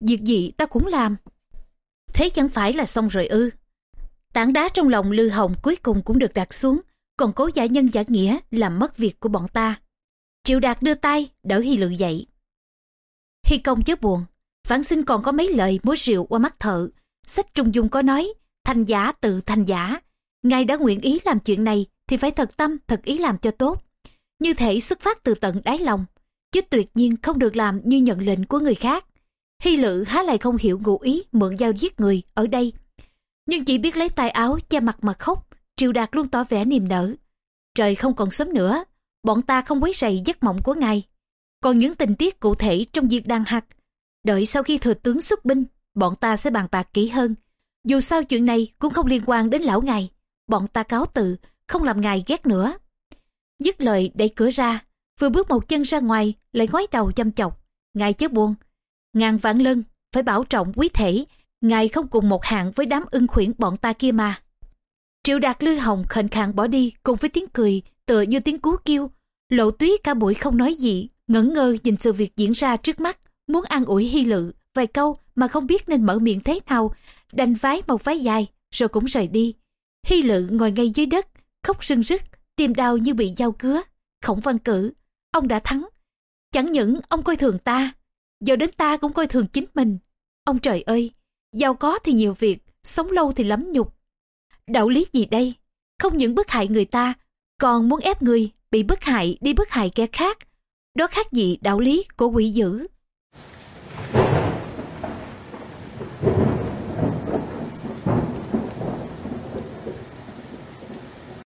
Việc gì ta cũng làm. Thế chẳng phải là xong rồi ư? Tảng đá trong lòng lư hồng cuối cùng cũng được đặt xuống, còn cố giả nhân giả nghĩa làm mất việc của bọn ta. Triệu đạt đưa tay, đỡ hy lự dậy. Hy công chớ buồn phản sinh còn có mấy lời múa rượu qua mắt thợ. Sách trung dung có nói thành giả tự thành giả ngài đã nguyện ý làm chuyện này thì phải thật tâm, thật ý làm cho tốt. Như thể xuất phát từ tận đáy lòng, chứ tuyệt nhiên không được làm như nhận lệnh của người khác. Hy lự há lại không hiểu ngụ ý mượn dao giết người ở đây. Nhưng chỉ biết lấy tay áo che mặt mà khóc, triều đạt luôn tỏ vẻ niềm nở. Trời không còn sớm nữa, bọn ta không quấy rầy giấc mộng của ngài. Còn những tình tiết cụ thể trong việc đàn hạt, đợi sau khi thừa tướng xuất binh, bọn ta sẽ bàn bạc kỹ hơn. Dù sao chuyện này cũng không liên quan đến lão ngài. Bọn ta cáo từ, không làm ngài ghét nữa. Dứt lời đẩy cửa ra, vừa bước một chân ra ngoài lại ngoái đầu chăm chọc. Ngài chớ buồn. Ngàn vạn lân, phải bảo trọng quý thể. Ngài không cùng một hạng với đám ưng khuyển bọn ta kia mà. Triệu đạt lư hồng khệnh khạng bỏ đi cùng với tiếng cười tựa như tiếng cú kêu. Lộ túy cả buổi không nói gì, ngẩn ngơ nhìn sự việc diễn ra trước mắt, muốn an ủi hy lự vài câu mà không biết nên mở miệng thế nào, đành vái một váy dài rồi cũng rời đi. Hy lự ngồi ngay dưới đất, khóc rưng rức, tim đau như bị dao cứa. Khổng văn cử, ông đã thắng. Chẳng những ông coi thường ta, giờ đến ta cũng coi thường chính mình. Ông trời ơi, giàu có thì nhiều việc, sống lâu thì lắm nhục. Đạo lý gì đây? Không những bức hại người ta, còn muốn ép người bị bức hại đi bức hại kẻ khác. Đó khác gì đạo lý của quỷ dữ.